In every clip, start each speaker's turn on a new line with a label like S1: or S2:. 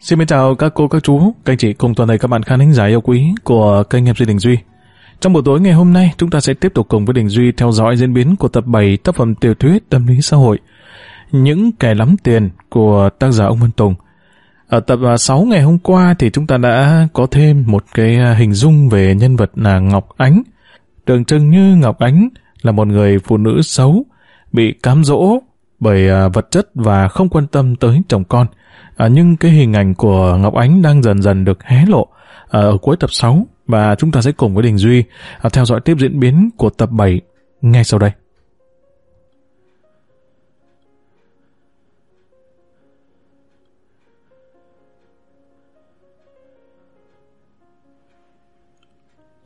S1: Xin mến chào các cô, các chú, các anh chị cùng toàn thể các bạn khán thính giả yêu quý của kênh MC Đình Duy. Trong buổi tối ngày hôm nay, chúng ta sẽ tiếp tục cùng với Đình Duy theo dõi diễn biến của tập 7 tác phẩm tiểu thuyết tâm lý xã hội Những kẻ lắm tiền của tác giả ông Văn Tùng. Ở tập 6 ngày hôm qua thì chúng ta đã có thêm một cái hình dung về nhân vật là Ngọc Ánh. Tưởng trưng như Ngọc Ánh là một người phụ nữ xấu, bị cám dỗ bởi à, vật chất và không quan tâm tới chồng con. À, nhưng cái hình ảnh của Ngọc Ánh đang dần dần được hé lộ à, ở cuối tập 6 và chúng ta sẽ cùng với Đình Duy à, theo dõi tiếp diễn biến của tập 7 ngay sau đây.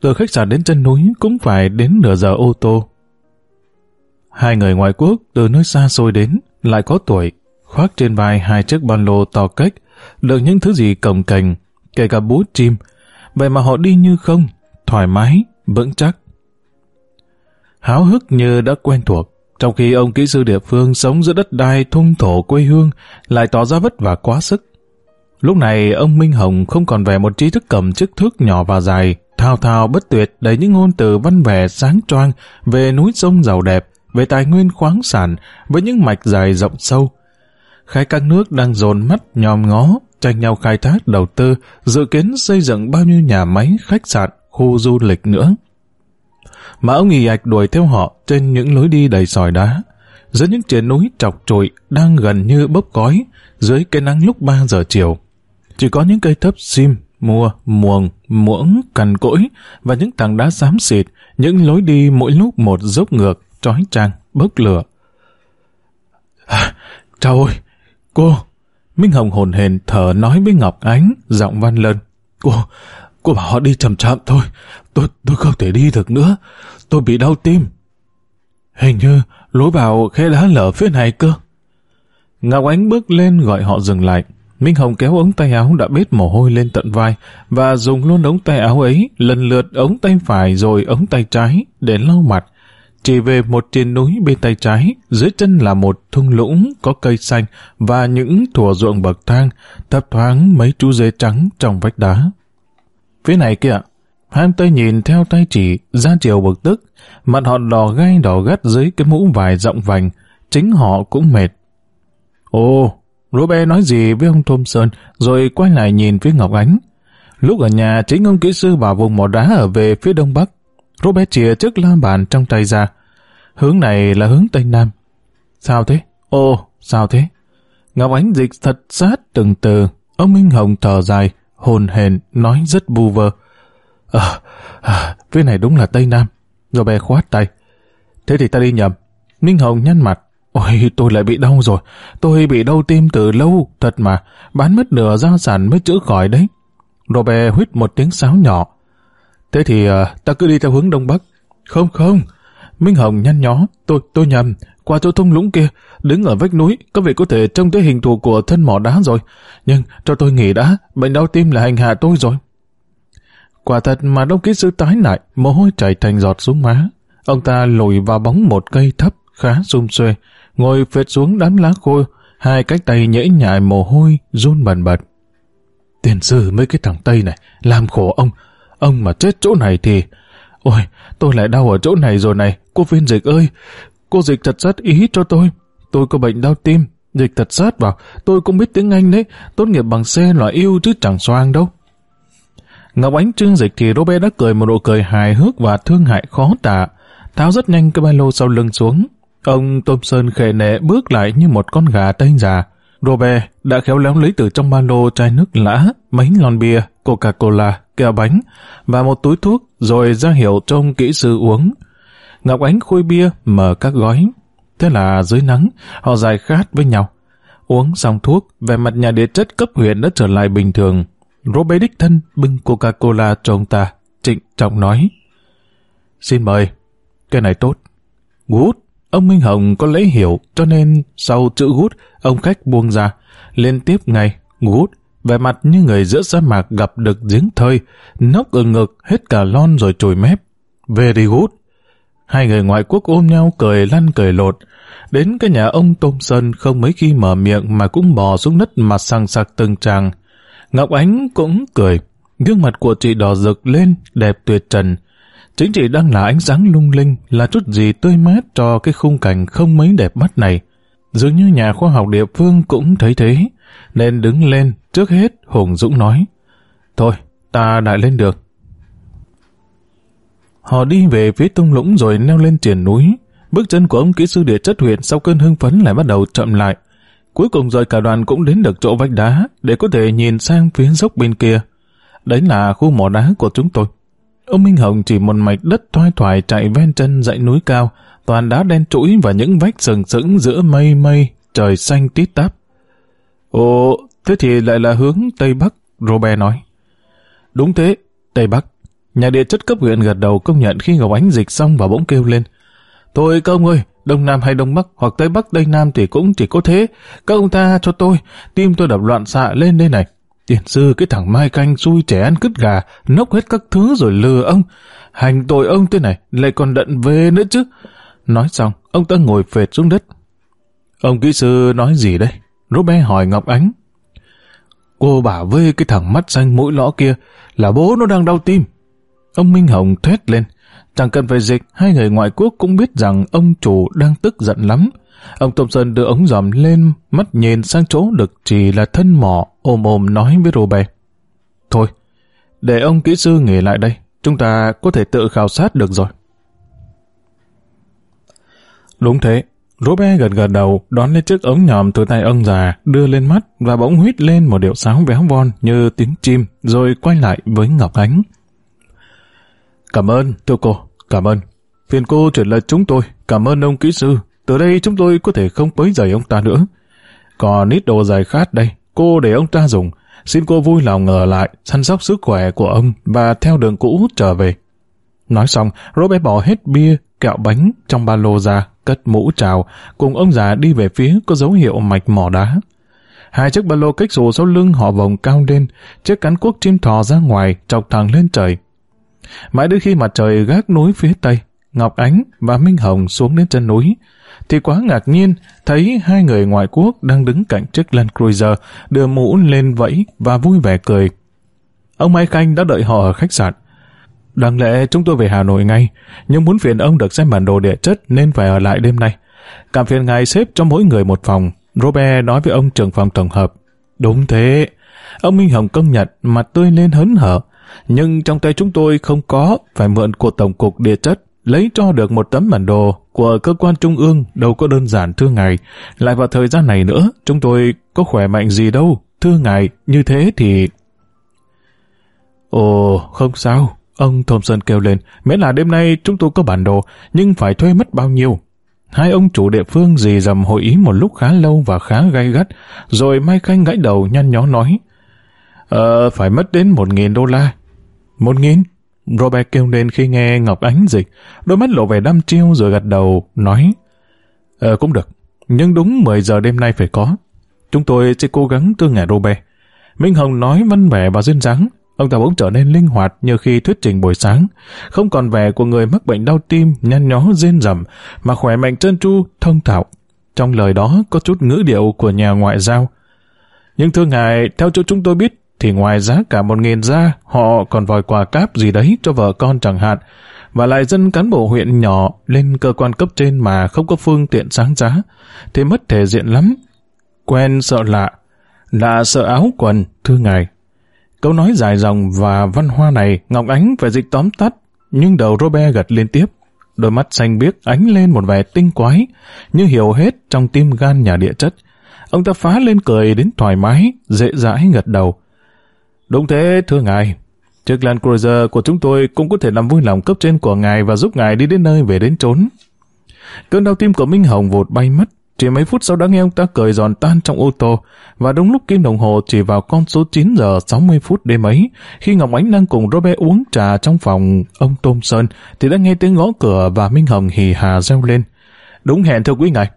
S1: Từ khách sạn đến chân núi cũng phải đến nửa giờ ô tô. Hai người ngoại quốc từ nơi xa xôi đến, lại có tuổi, khoác trên vai hai chiếc ban lô to cách, đựng những thứ gì cồng cành, kể cả bút chim. Vậy mà họ đi như không, thoải mái, vững chắc. Háo hức như đã quen thuộc, trong khi ông kỹ sư địa phương sống giữa đất đai thung thổ quê hương lại tỏ ra vất vả quá sức. Lúc này ông Minh Hồng không còn vẻ một trí thức cầm chức thước nhỏ và dài, thao thao bất tuyệt đầy những ngôn từ văn vẻ sáng choang về núi sông giàu đẹp, về tài nguyên khoáng sản với những mạch dài rộng sâu, khai các nước đang dồn mắt nhòm ngó, tranh nhau khai thác đầu tư, dự kiến xây dựng bao nhiêu nhà máy, khách sạn, khu du lịch nữa. Mà ông nghỉ ạch đuổi theo họ trên những lối đi đầy sỏi đá, giữa những triển núi trọc trụi đang gần như bốc cói dưới cây nắng lúc 3 giờ chiều. Chỉ có những cây thấp sim, mua, muồng, muỗng, cằn cỗi và những tảng đá xám xịt, những lối đi mỗi lúc một dốc ngược, trói trang, bốc lửa. À, trời ơi, Cô! Minh Hồng hồn hền thở nói với Ngọc Ánh, giọng văn lân. Cô, cô bảo họ đi chậm chậm thôi. Tôi, tôi không thể đi được nữa. Tôi bị đau tim. Hình như lối vào khe đá lở phía này cơ. Ngọc Ánh bước lên gọi họ dừng lại. Minh Hồng kéo ống tay áo đã bết mồ hôi lên tận vai và dùng luôn ống tay áo ấy lần lượt ống tay phải rồi ống tay trái để lau mặt chỉ về một tiền núi bên tay trái, dưới chân là một thung lũng có cây xanh và những thủa ruộng bậc thang, thấp thoáng mấy chú dê trắng trong vách đá. Phía này kìa, hai tay nhìn theo tay chỉ, ra chiều bực tức, mặt họ đỏ gai đỏ gắt dưới cái mũ vải rộng vành, chính họ cũng mệt. Ồ, Robert nói gì với ông Thompson, rồi quay lại nhìn phía Ngọc Ánh. Lúc ở nhà, chính ông kỹ sư bảo vùng mỏ đá ở về phía đông bắc, Robert chìa chiếc la bàn trong tay ra. Hướng này là hướng Tây Nam. Sao thế? Ồ, sao thế? Ngọc Ánh dịch thật sát từng từ. Ông Minh Hồng thở dài, hồn hền, nói rất bu vơ. Ờ, à, phía này đúng là Tây Nam. Robert khoát tay. Thế thì ta đi nhầm. Minh Hồng nhăn mặt. Ôi, tôi lại bị đau rồi. Tôi bị đau tim từ lâu, thật mà. Bán mất nửa gia sản mới chữa khỏi đấy. Robert huyết một tiếng sáo nhỏ. Thế thì uh, ta cứ đi theo hướng đông bắc. Không không. Minh Hồng nhăn nhó. Tôi, tôi nhầm. Qua chỗ thung lũng kia, đứng ở vách núi, có vị có thể trông thấy hình thù của thân mỏ đá rồi. Nhưng cho tôi nghỉ đã, bệnh đau tim là hành hạ tôi rồi. Quả thật mà đông kỹ sư tái lại, mồ hôi chảy thành giọt xuống má. Ông ta lùi vào bóng một cây thấp, khá xum xuê, ngồi phết xuống đám lá khô, hai cái tay nhễ nhại mồ hôi, run bần bật. Tiền sư mấy cái thằng Tây này, làm khổ ông, Ông mà chết chỗ này thì... Ôi, tôi lại đau ở chỗ này rồi này. Cô viên dịch ơi, cô dịch thật sát ý cho tôi. Tôi có bệnh đau tim, dịch thật sát vào. Tôi cũng biết tiếng Anh đấy, tốt nghiệp bằng xe loại yêu chứ chẳng xoang đâu. Ngọc Ánh trương dịch thì Robert đã cười một nụ cười hài hước và thương hại khó tả. Tháo rất nhanh cái ba lô sau lưng xuống. Ông Tôm Sơn khề nệ bước lại như một con gà tây già. Robert đã khéo léo lấy từ trong ba lô chai nước lã, mấy lon bia, Coca-Cola, kẹo bánh và một túi thuốc rồi ra hiệu trông kỹ sư uống. Ngọc Ánh khui bia mở các gói. Thế là dưới nắng, họ dài khát với nhau. Uống xong thuốc, về mặt nhà địa chất cấp huyện đã trở lại bình thường. Robert đích thân bưng Coca-Cola cho ông ta, trịnh trọng nói. Xin mời, cái này tốt. Good, ông Minh Hồng có lấy hiểu, cho nên sau chữ gút ông khách buông ra, lên tiếp ngay, gút vẻ mặt như người giữa sa mạc gặp được giếng thơi, nốc ở ngực hết cả lon rồi chùi mép. về đi gút Hai người ngoại quốc ôm nhau cười lăn cười lột. Đến cái nhà ông Tôm Sơn không mấy khi mở miệng mà cũng bò xuống đất mặt sang sặc từng tràng. Ngọc Ánh cũng cười. Gương mặt của chị đỏ rực lên, đẹp tuyệt trần. Chính chị đang là ánh sáng lung linh, là chút gì tươi mát cho cái khung cảnh không mấy đẹp mắt này. Dường như nhà khoa học địa phương cũng thấy thế, nên đứng lên, trước hết Hùng Dũng nói. Thôi, ta đã lên được. Họ đi về phía tung lũng rồi leo lên triển núi. Bước chân của ông kỹ sư địa chất huyện sau cơn hưng phấn lại bắt đầu chậm lại. Cuối cùng rồi cả đoàn cũng đến được chỗ vách đá để có thể nhìn sang phía dốc bên kia. Đấy là khu mỏ đá của chúng tôi. Ông Minh Hồng chỉ một mạch đất thoai thoải chạy ven chân dãy núi cao, toàn đá đen trũi và những vách sừng sững giữa mây mây, trời xanh tít tắp. Ồ, thế thì lại là hướng Tây Bắc, Robert nói. Đúng thế, Tây Bắc. Nhà địa chất cấp huyện gật đầu công nhận khi Ngọc Ánh dịch xong và bỗng kêu lên. Thôi các ông ơi, Đông Nam hay Đông Bắc hoặc Tây Bắc Tây Nam thì cũng chỉ có thế. Các ông ta cho tôi, tim tôi đập loạn xạ lên đây này. Tiền sư cái thằng Mai Canh xui trẻ ăn cứt gà, nốc hết các thứ rồi lừa ông. Hành tội ông thế này, lại còn đận về nữa chứ. Nói xong, ông ta ngồi phệt xuống đất. Ông kỹ sư nói gì đây? Robert hỏi Ngọc Ánh. Cô bảo với cái thằng mắt xanh mũi lõ kia là bố nó đang đau tim. Ông Minh Hồng thét lên. Chẳng cần phải dịch, hai người ngoại quốc cũng biết rằng ông chủ đang tức giận lắm. Ông Tom Sơn đưa ống dòm lên, mắt nhìn sang chỗ được chỉ là thân mỏ, ôm ôm nói với Robert. Thôi, để ông kỹ sư nghỉ lại đây, chúng ta có thể tự khảo sát được rồi. Đúng thế, Robert gật gật đầu, đón lấy chiếc ống nhòm từ tay ông già, đưa lên mắt và bỗng huýt lên một điệu sáo véo von như tiếng chim, rồi quay lại với Ngọc Ánh. Cảm ơn, thưa cô, cảm ơn. Phiền cô chuyển lời chúng tôi, cảm ơn ông kỹ sư. Từ đây chúng tôi có thể không quấy rầy ông ta nữa. Còn ít đồ giày khát đây, cô để ông ta dùng. Xin cô vui lòng ngờ lại, săn sóc sức khỏe của ông và theo đường cũ trở về. Nói xong, Robert bỏ hết bia, kẹo bánh trong ba lô ra, cất mũ trào, cùng ông già đi về phía có dấu hiệu mạch mỏ đá. Hai chiếc ba lô cách xù sau lưng họ vòng cao lên, chiếc cắn cuốc chim thò ra ngoài, chọc thẳng lên trời. Mãi đến khi mặt trời gác núi phía tây, Ngọc Ánh và Minh Hồng xuống đến chân núi, thì quá ngạc nhiên thấy hai người ngoại quốc đang đứng cạnh chiếc Land Cruiser đưa mũ lên vẫy và vui vẻ cười. Ông Mai Khanh đã đợi họ ở khách sạn. Đáng lẽ chúng tôi về Hà Nội ngay, nhưng muốn phiền ông được xem bản đồ địa chất nên phải ở lại đêm nay. Cảm phiền ngài xếp cho mỗi người một phòng. Robert nói với ông trưởng phòng tổng hợp. Đúng thế. Ông Minh Hồng công nhận, mặt tươi lên hớn hở. Nhưng trong tay chúng tôi không có, phải mượn của Tổng cục Địa chất, lấy cho được một tấm bản đồ của cơ quan trung ương đâu có đơn giản thưa ngài. Lại vào thời gian này nữa, chúng tôi có khỏe mạnh gì đâu. Thưa ngài, như thế thì... Ồ, không sao. Ông Thompson kêu lên, miễn là đêm nay chúng tôi có bản đồ, nhưng phải thuê mất bao nhiêu? Hai ông chủ địa phương dì dầm hội ý một lúc khá lâu và khá gay gắt, rồi Mai Khanh gãy đầu nhăn nhó nói, Ờ, phải mất đến một nghìn đô la. Một nghìn? Robert kêu lên khi nghe Ngọc Ánh dịch, đôi mắt lộ vẻ đăm chiêu rồi gật đầu, nói, Ờ, cũng được, nhưng đúng 10 giờ đêm nay phải có. Chúng tôi sẽ cố gắng cơ ngại Robert. Minh Hồng nói văn vẻ và duyên dáng, ông ta bỗng trở nên linh hoạt như khi thuyết trình buổi sáng, không còn vẻ của người mắc bệnh đau tim, nhăn nhó rên rầm, mà khỏe mạnh trơn tru, thông thạo. Trong lời đó có chút ngữ điệu của nhà ngoại giao. Nhưng thưa ngài, theo chỗ chúng tôi biết, thì ngoài giá cả một nghìn ra, họ còn vòi quà cáp gì đấy cho vợ con chẳng hạn, và lại dân cán bộ huyện nhỏ lên cơ quan cấp trên mà không có phương tiện sáng giá, thì mất thể diện lắm. Quen sợ lạ, lạ sợ áo quần, thưa ngài. Câu nói dài dòng và văn hoa này Ngọc Ánh phải dịch tóm tắt, nhưng đầu Robert gật liên tiếp. Đôi mắt xanh biếc ánh lên một vẻ tinh quái, như hiểu hết trong tim gan nhà địa chất. Ông ta phá lên cười đến thoải mái, dễ dãi gật đầu. Đúng thế, thưa ngài. Chiếc Land Cruiser của chúng tôi cũng có thể làm vui lòng cấp trên của ngài và giúp ngài đi đến nơi về đến trốn. Cơn đau tim của Minh Hồng vụt bay mất. Chỉ mấy phút sau đã nghe ông ta cười giòn tan trong ô tô và đúng lúc kim đồng hồ chỉ vào con số 9 giờ 60 phút đêm ấy khi Ngọc Ánh đang cùng Robert uống trà trong phòng ông tôm Sơn thì đã nghe tiếng gõ cửa và Minh Hồng hì hà reo lên. Đúng hẹn thưa quý ngài.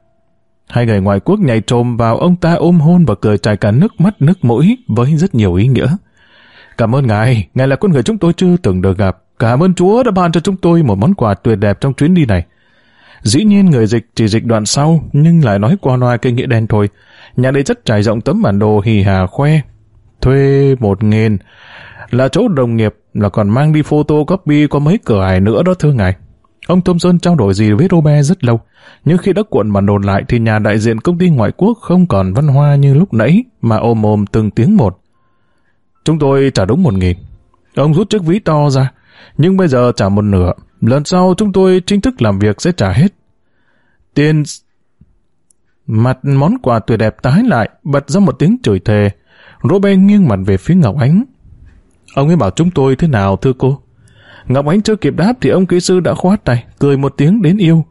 S1: Hai người ngoại quốc nhảy trồm vào ông ta ôm hôn và cười trải cả nước mắt nước mũi với rất nhiều ý nghĩa. Cảm ơn ngài, ngài là con người chúng tôi chưa từng được gặp. Cảm ơn Chúa đã ban cho chúng tôi một món quà tuyệt đẹp trong chuyến đi này. Dĩ nhiên người dịch chỉ dịch đoạn sau, nhưng lại nói qua loa cái nghĩa đen thôi. Nhà đây rất trải rộng tấm bản đồ hì hà khoe. Thuê một nghìn là chỗ đồng nghiệp là còn mang đi photocopy có mấy cửa ải nữa đó thưa ngài. Ông Thompson trao đổi gì với Robert rất lâu, nhưng khi đã cuộn bản đồ lại thì nhà đại diện công ty ngoại quốc không còn văn hoa như lúc nãy mà ôm ôm từng tiếng một. Chúng tôi trả đúng một nghìn. Ông rút chiếc ví to ra, nhưng bây giờ trả một nửa. Lần sau chúng tôi chính thức làm việc sẽ trả hết. Tiền... Mặt món quà tuyệt đẹp tái lại, bật ra một tiếng chửi thề. Robert nghiêng mặt về phía Ngọc Ánh. Ông ấy bảo chúng tôi thế nào thưa cô? Ngọc Ánh chưa kịp đáp thì ông kỹ sư đã khoát tay, cười một tiếng đến yêu.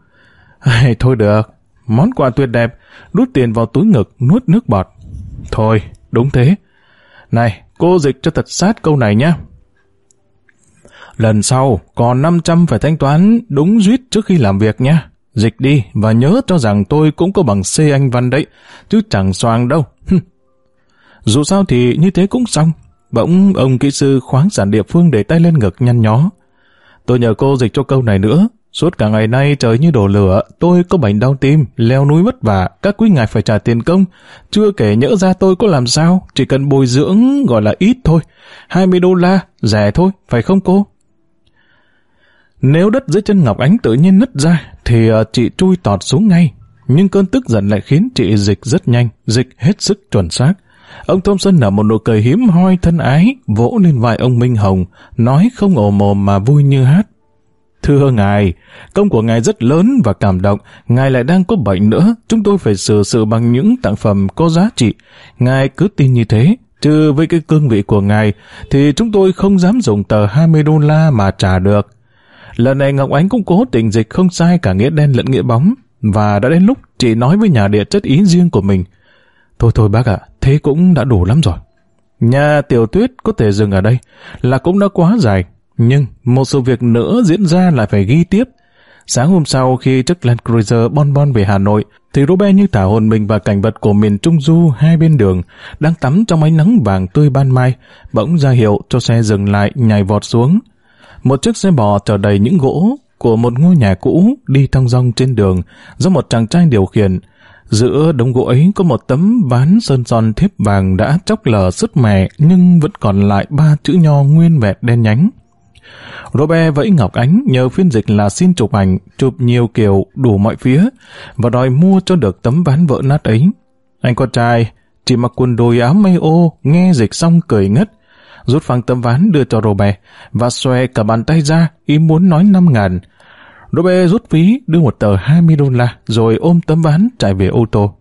S1: Hay, thôi được, món quà tuyệt đẹp, đút tiền vào túi ngực, nuốt nước bọt. Thôi, đúng thế. Này, cô dịch cho thật sát câu này nhé. Lần sau, còn 500 phải thanh toán đúng duyết trước khi làm việc nhé. Dịch đi và nhớ cho rằng tôi cũng có bằng C anh văn đấy, chứ chẳng xoàng đâu. Dù sao thì như thế cũng xong. Bỗng ông kỹ sư khoáng sản địa phương để tay lên ngực nhăn nhó. Tôi nhờ cô dịch cho câu này nữa. Suốt cả ngày nay trời như đổ lửa, tôi có bệnh đau tim, leo núi vất vả, các quý ngài phải trả tiền công. Chưa kể nhỡ ra tôi có làm sao, chỉ cần bồi dưỡng gọi là ít thôi. 20 đô la, rẻ thôi, phải không cô? Nếu đất dưới chân Ngọc Ánh tự nhiên nứt ra, thì ờ, chị chui tọt xuống ngay. Nhưng cơn tức giận lại khiến chị dịch rất nhanh, dịch hết sức chuẩn xác. Ông Thompson nở một nụ cười hiếm hoi thân ái, vỗ lên vai ông Minh Hồng, nói không ồ mồm mà vui như hát. Thưa ngài, công của ngài rất lớn và cảm động, ngài lại đang có bệnh nữa, chúng tôi phải xử sự bằng những tặng phẩm có giá trị. Ngài cứ tin như thế, chứ với cái cương vị của ngài, thì chúng tôi không dám dùng tờ 20 đô la mà trả được. Lần này Ngọc Ánh cũng cố tình dịch không sai cả nghĩa đen lẫn nghĩa bóng, và đã đến lúc chị nói với nhà địa chất ý riêng của mình. Thôi thôi bác ạ, thế cũng đã đủ lắm rồi. Nhà tiểu tuyết có thể dừng ở đây, là cũng đã quá dài, nhưng một sự việc nữa diễn ra lại phải ghi tiếp. Sáng hôm sau khi chiếc Land Cruiser bon bon về Hà Nội, thì Robert như thả hồn mình và cảnh vật của miền Trung Du hai bên đường, đang tắm trong ánh nắng vàng tươi ban mai, bỗng ra hiệu cho xe dừng lại nhảy vọt xuống. Một chiếc xe bò chở đầy những gỗ của một ngôi nhà cũ đi thong dong trên đường do một chàng trai điều khiển. Giữa đống gỗ ấy có một tấm ván sơn son thiếp vàng đã chóc lở sứt mẻ nhưng vẫn còn lại ba chữ nho nguyên vẹn đen nhánh. Robert vẫy Ngọc Ánh nhờ phiên dịch là xin chụp ảnh, chụp nhiều kiểu đủ mọi phía và đòi mua cho được tấm ván vỡ nát ấy. Anh con trai chỉ mặc quần đùi áo mây ô, nghe dịch xong cười ngất, rút phăng tấm ván đưa cho Robert và xòe cả bàn tay ra, ý muốn nói năm ngàn. Robert rút phí đưa một tờ 20 đô la rồi ôm tấm ván chạy về ô tô.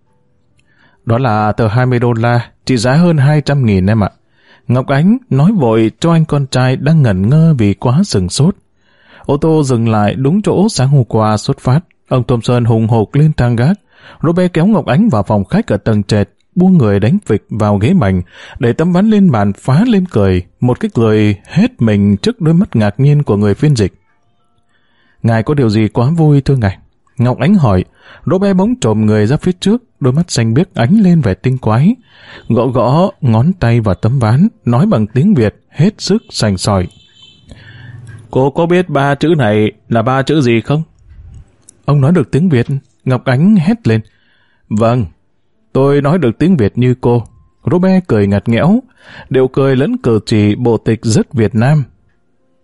S1: Đó là tờ 20 đô la, trị giá hơn 200 nghìn em ạ. Ngọc Ánh nói vội cho anh con trai đang ngẩn ngơ vì quá sừng sốt. Ô tô dừng lại đúng chỗ sáng hôm qua xuất phát. Ông Thompson hùng hộp lên thang gác. Robert kéo Ngọc Ánh vào phòng khách ở tầng trệt, buông người đánh vịch vào ghế bành, để tấm ván lên bàn phá lên cười, một cái cười hết mình trước đôi mắt ngạc nhiên của người phiên dịch. Ngài có điều gì quá vui thưa ngài? Ngọc Ánh hỏi, Robert bóng trồm người ra phía trước, đôi mắt xanh biếc ánh lên vẻ tinh quái. Gõ gõ ngón tay vào tấm ván, nói bằng tiếng Việt, hết sức sành sỏi. Cô có biết ba chữ này là ba chữ gì không? Ông nói được tiếng Việt, Ngọc Ánh hét lên. Vâng, tôi nói được tiếng Việt như cô. Robert cười ngặt nghẽo, đều cười lẫn cử chỉ bộ tịch rất Việt Nam.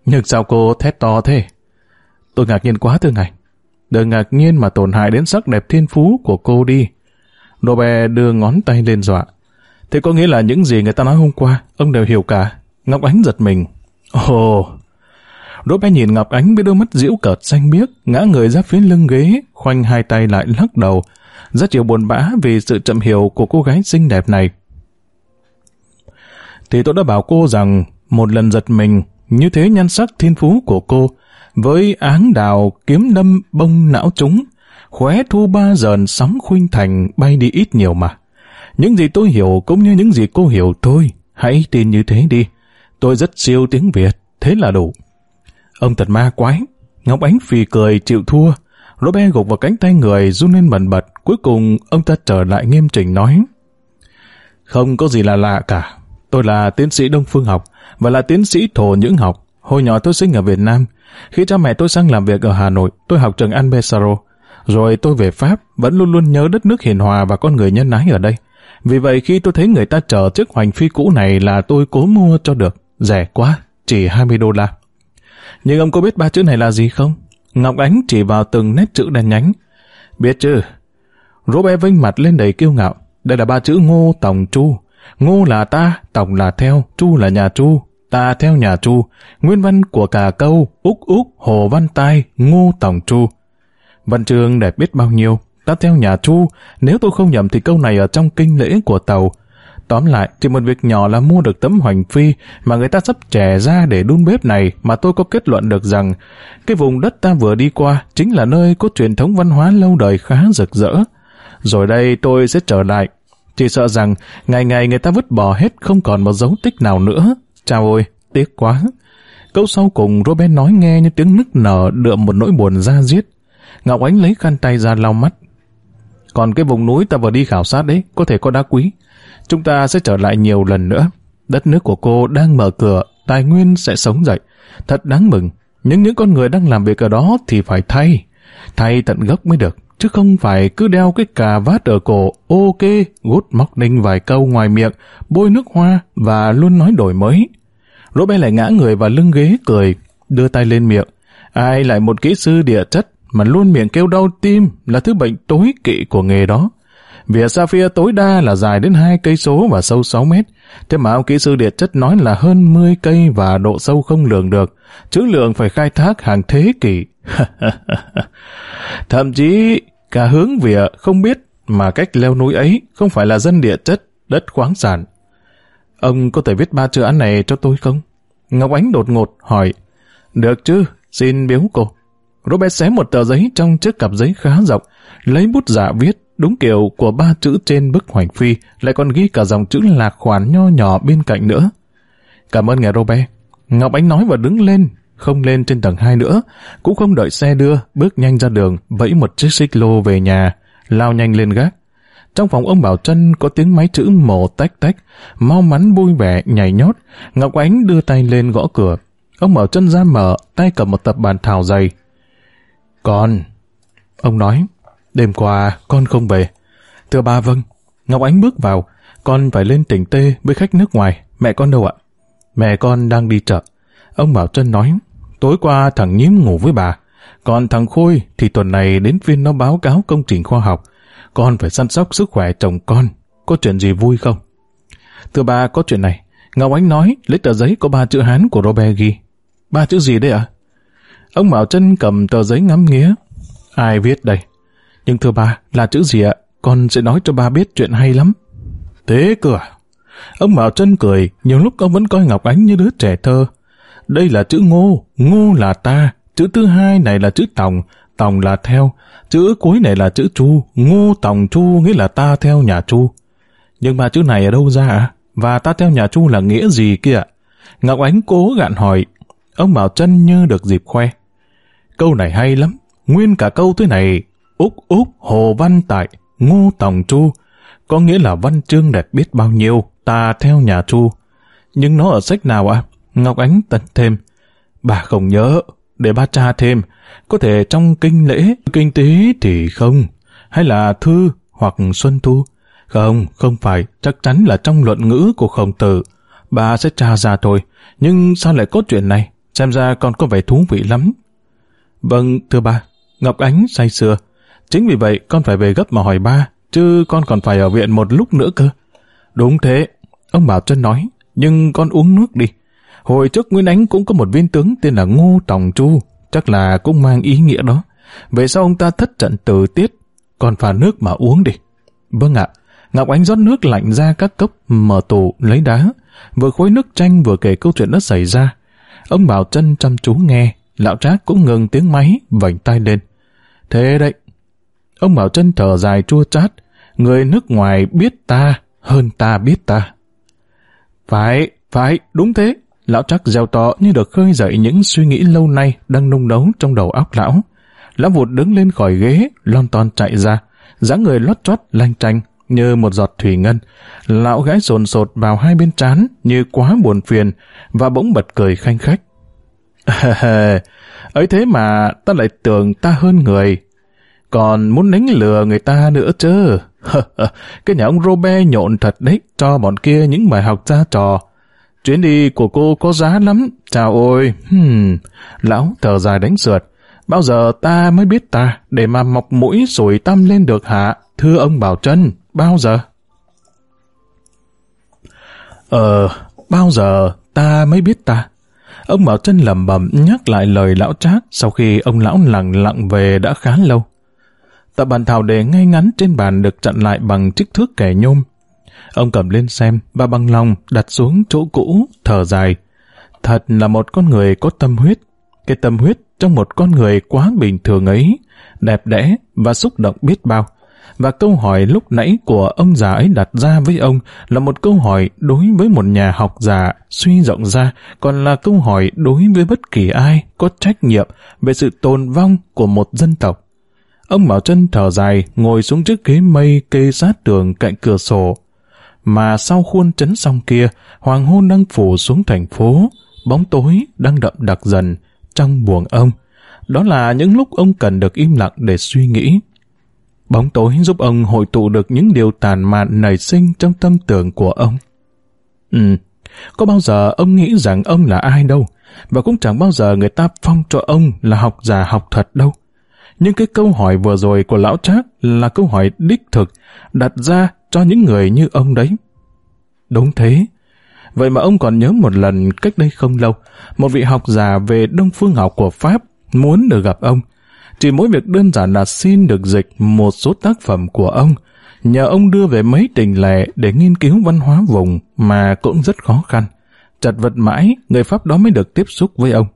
S1: Nhưng sao cô thét to thế? Tôi ngạc nhiên quá thưa ngài. Đừng ngạc nhiên mà tổn hại đến sắc đẹp thiên phú của cô đi. Robert đưa ngón tay lên dọa. Thế có nghĩa là những gì người ta nói hôm qua, ông đều hiểu cả. Ngọc Ánh giật mình. Ồ! Oh. Bè nhìn Ngọc Ánh với đôi mắt diễu cợt xanh biếc, ngã người ra phía lưng ghế, khoanh hai tay lại lắc đầu. Rất chịu buồn bã vì sự chậm hiểu của cô gái xinh đẹp này. Thì tôi đã bảo cô rằng, một lần giật mình, như thế nhan sắc thiên phú của cô với áng đào kiếm đâm bông não chúng, khóe thu ba dần sóng khuynh thành bay đi ít nhiều mà. Những gì tôi hiểu cũng như những gì cô hiểu thôi, hãy tin như thế đi. Tôi rất siêu tiếng Việt, thế là đủ. Ông thật ma quái, Ngọc Ánh phì cười chịu thua, Robert gục vào cánh tay người run lên bần bật, Cuối cùng, ông ta trở lại nghiêm chỉnh nói. Không có gì là lạ cả. Tôi là tiến sĩ Đông Phương học và là tiến sĩ Thổ Nhưỡng học. Hồi nhỏ tôi sinh ở Việt Nam. Khi cha mẹ tôi sang làm việc ở Hà Nội, tôi học trường Anbesaro. Rồi tôi về Pháp, vẫn luôn luôn nhớ đất nước hiền hòa và con người nhân ái ở đây. Vì vậy khi tôi thấy người ta chờ chiếc hoành phi cũ này là tôi cố mua cho được. Rẻ quá, chỉ 20 đô la. Nhưng ông có biết ba chữ này là gì không? Ngọc Ánh chỉ vào từng nét chữ đen nhánh. Biết chứ. Robert vinh mặt lên đầy kiêu ngạo. Đây là ba chữ ngô tòng chu. Ngô là ta, tòng là theo, chu là nhà chu. Ta theo nhà chu. Nguyên văn của cả câu, úc úc, hồ văn tai, ngô tổng chu. Văn chương đẹp biết bao nhiêu. Ta theo nhà chu. Nếu tôi không nhầm thì câu này ở trong kinh lễ của tàu. Tóm lại, chỉ một việc nhỏ là mua được tấm hoành phi mà người ta sắp trẻ ra để đun bếp này mà tôi có kết luận được rằng cái vùng đất ta vừa đi qua chính là nơi có truyền thống văn hóa lâu đời khá rực rỡ. Rồi đây tôi sẽ trở lại. Chỉ sợ rằng ngày ngày người ta vứt bỏ hết không còn một dấu tích nào nữa. Chào ôi, tiếc quá. Câu sau cùng Robert nói nghe như tiếng nức nở đượm một nỗi buồn ra giết. Ngọc Ánh lấy khăn tay ra lau mắt. Còn cái vùng núi ta vừa đi khảo sát đấy, có thể có đá quý. Chúng ta sẽ trở lại nhiều lần nữa. Đất nước của cô đang mở cửa, tài nguyên sẽ sống dậy. Thật đáng mừng. Nhưng những con người đang làm việc ở đó thì phải thay. Thay tận gốc mới được. Chứ không phải cứ đeo cái cà vát ở cổ, ok, gút móc đinh vài câu ngoài miệng, bôi nước hoa và luôn nói đổi mới. Robert lại ngã người vào lưng ghế cười, đưa tay lên miệng. Ai lại một kỹ sư địa chất mà luôn miệng kêu đau tim là thứ bệnh tối kỵ của nghề đó. Vỉa Sapphire tối đa là dài đến 2 cây số và sâu 6 mét. Thế mà ông kỹ sư địa chất nói là hơn 10 cây và độ sâu không lường được. Chữ lượng phải khai thác hàng thế kỷ. Thậm chí cả hướng vỉa không biết mà cách leo núi ấy không phải là dân địa chất, đất khoáng sản. Ông có thể viết ba chữ án này cho tôi không? Ngọc Ánh đột ngột hỏi. Được chứ, xin biếu cô. Robert xé một tờ giấy trong chiếc cặp giấy khá rộng, lấy bút giả viết Đúng kiểu của ba chữ trên bức hoành phi lại còn ghi cả dòng chữ lạc khoản nho nhỏ bên cạnh nữa. Cảm ơn ngài Robert. Ngọc Ánh nói và đứng lên, không lên trên tầng 2 nữa, cũng không đợi xe đưa, bước nhanh ra đường, vẫy một chiếc xích lô về nhà, lao nhanh lên gác. Trong phòng ông Bảo Trân có tiếng máy chữ mồ tách tách, mau mắn vui vẻ, nhảy nhót. Ngọc Ánh đưa tay lên gõ cửa. Ông Bảo Trân ra mở, tay cầm một tập bàn thảo dày. Con, ông nói, Đêm qua, con không về. Thưa ba vâng. Ngọc Ánh bước vào. Con phải lên tỉnh Tê với khách nước ngoài. Mẹ con đâu ạ? Mẹ con đang đi chợ. Ông Bảo Trân nói, tối qua thằng Nhím ngủ với bà. Còn thằng Khôi thì tuần này đến phiên nó báo cáo công trình khoa học. Con phải săn sóc sức khỏe chồng con. Có chuyện gì vui không? Thưa bà có chuyện này. Ngọc Ánh nói, lấy tờ giấy có ba chữ Hán của Robert ghi. Ba chữ gì đấy ạ? Ông Bảo Trân cầm tờ giấy ngắm nghía. Ai viết đây? Nhưng thưa bà là chữ gì ạ? Con sẽ nói cho ba biết chuyện hay lắm. Thế cửa. À? Ông Bảo chân cười, nhiều lúc ông vẫn coi Ngọc Ánh như đứa trẻ thơ. Đây là chữ ngô, ngô là ta. Chữ thứ hai này là chữ tòng, tòng là theo. Chữ cuối này là chữ chu, ngô tòng chu nghĩa là ta theo nhà chu. Nhưng mà chữ này ở đâu ra ạ? Và ta theo nhà chu là nghĩa gì kia Ngọc Ánh cố gạn hỏi. Ông Bảo chân như được dịp khoe. Câu này hay lắm. Nguyên cả câu thế này Úc Úc Hồ Văn Tại, Ngô Tòng Chu, có nghĩa là văn chương đẹp biết bao nhiêu, ta theo nhà Chu. Nhưng nó ở sách nào ạ? Ngọc Ánh tận thêm. Bà không nhớ, để ba tra thêm, có thể trong kinh lễ, kinh tế thì không, hay là thư hoặc xuân thu. Không, không phải, chắc chắn là trong luận ngữ của khổng tử. Bà sẽ tra ra thôi, nhưng sao lại có chuyện này? Xem ra con có vẻ thú vị lắm. Vâng, thưa ba, Ngọc Ánh say sưa. Chính vì vậy con phải về gấp mà hỏi ba, chứ con còn phải ở viện một lúc nữa cơ. Đúng thế, ông Bảo Trân nói, nhưng con uống nước đi. Hồi trước Nguyễn Ánh cũng có một viên tướng tên là Ngô Tòng Chu, chắc là cũng mang ý nghĩa đó. Vậy sao ông ta thất trận từ tiết, còn phà nước mà uống đi. Vâng ạ, Ngọc Ánh rót nước lạnh ra các cốc, mở tủ, lấy đá, vừa khối nước chanh vừa kể câu chuyện đã xảy ra. Ông Bảo Trân chăm chú nghe, lão trác cũng ngừng tiếng máy, vảnh tay lên. Thế đấy, Ông Bảo chân thở dài chua chát, người nước ngoài biết ta hơn ta biết ta. Phải, phải, đúng thế. Lão chắc gieo to như được khơi dậy những suy nghĩ lâu nay đang nung nấu trong đầu óc lão. Lão vụt đứng lên khỏi ghế, lon ton chạy ra, dáng người lót chót lanh chanh như một giọt thủy ngân. Lão gái sồn sột vào hai bên trán như quá buồn phiền và bỗng bật cười khanh khách. ấy thế mà ta lại tưởng ta hơn người. Còn muốn đánh lừa người ta nữa chứ. cái nhà ông Robert nhộn thật đấy, cho bọn kia những bài học ra trò. Chuyến đi của cô có giá lắm, chào ôi. Hmm. Lão thở dài đánh sượt. Bao giờ ta mới biết ta, để mà mọc mũi sủi tâm lên được hả? Thưa ông Bảo Trân, bao giờ? Ờ, bao giờ ta mới biết ta? Ông Bảo Trân lẩm bẩm nhắc lại lời lão trác sau khi ông lão lặng lặng về đã khá lâu. Tập bàn thảo đề ngay ngắn trên bàn được chặn lại bằng chiếc thước kẻ nhôm. Ông cầm lên xem và bằng lòng đặt xuống chỗ cũ, thở dài. Thật là một con người có tâm huyết. Cái tâm huyết trong một con người quá bình thường ấy, đẹp đẽ và xúc động biết bao. Và câu hỏi lúc nãy của ông già ấy đặt ra với ông là một câu hỏi đối với một nhà học giả suy rộng ra, còn là câu hỏi đối với bất kỳ ai có trách nhiệm về sự tồn vong của một dân tộc. Ông Bảo Trân thở dài, ngồi xuống chiếc ghế mây kê sát tường cạnh cửa sổ. Mà sau khuôn trấn sông kia, hoàng hôn đang phủ xuống thành phố, bóng tối đang đậm đặc dần trong buồng ông. Đó là những lúc ông cần được im lặng để suy nghĩ. Bóng tối giúp ông hội tụ được những điều tàn mạn nảy sinh trong tâm tưởng của ông. Ừ, có bao giờ ông nghĩ rằng ông là ai đâu, và cũng chẳng bao giờ người ta phong cho ông là học giả học thật đâu. Nhưng cái câu hỏi vừa rồi của lão Trác là câu hỏi đích thực, đặt ra cho những người như ông đấy. Đúng thế. Vậy mà ông còn nhớ một lần cách đây không lâu, một vị học giả về Đông Phương học của Pháp muốn được gặp ông. Chỉ mỗi việc đơn giản là xin được dịch một số tác phẩm của ông, nhờ ông đưa về mấy tỉnh lẻ để nghiên cứu văn hóa vùng mà cũng rất khó khăn. Chật vật mãi, người Pháp đó mới được tiếp xúc với ông.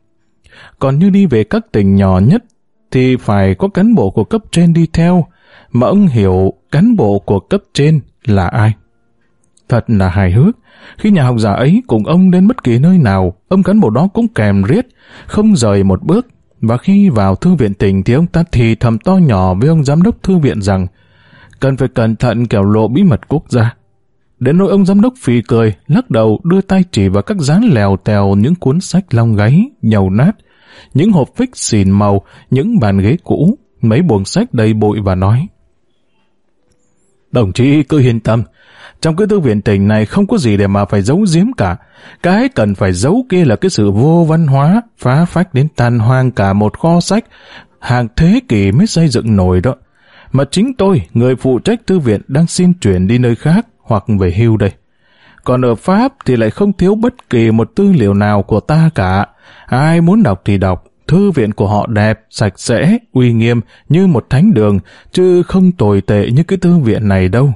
S1: Còn như đi về các tỉnh nhỏ nhất thì phải có cán bộ của cấp trên đi theo, mà ông hiểu cán bộ của cấp trên là ai. Thật là hài hước, khi nhà học giả ấy cùng ông đến bất kỳ nơi nào, ông cán bộ đó cũng kèm riết, không rời một bước. Và khi vào thư viện tỉnh thì ông ta thì thầm to nhỏ với ông giám đốc thư viện rằng cần phải cẩn thận kẻo lộ bí mật quốc gia. Đến nỗi ông giám đốc phì cười, lắc đầu đưa tay chỉ vào các dáng lèo tèo những cuốn sách long gáy, nhầu nát, những hộp phích xìn màu, những bàn ghế cũ, mấy buồng sách đầy bụi và nói. Đồng chí cứ yên tâm, trong cái thư viện tỉnh này không có gì để mà phải giấu giếm cả. Cái cần phải giấu kia là cái sự vô văn hóa, phá phách đến tàn hoang cả một kho sách, hàng thế kỷ mới xây dựng nổi đó. Mà chính tôi, người phụ trách thư viện đang xin chuyển đi nơi khác hoặc về hưu đây. Còn ở Pháp thì lại không thiếu bất kỳ một tư liệu nào của ta cả. Ai muốn đọc thì đọc, thư viện của họ đẹp, sạch sẽ, uy nghiêm như một thánh đường, chứ không tồi tệ như cái thư viện này đâu.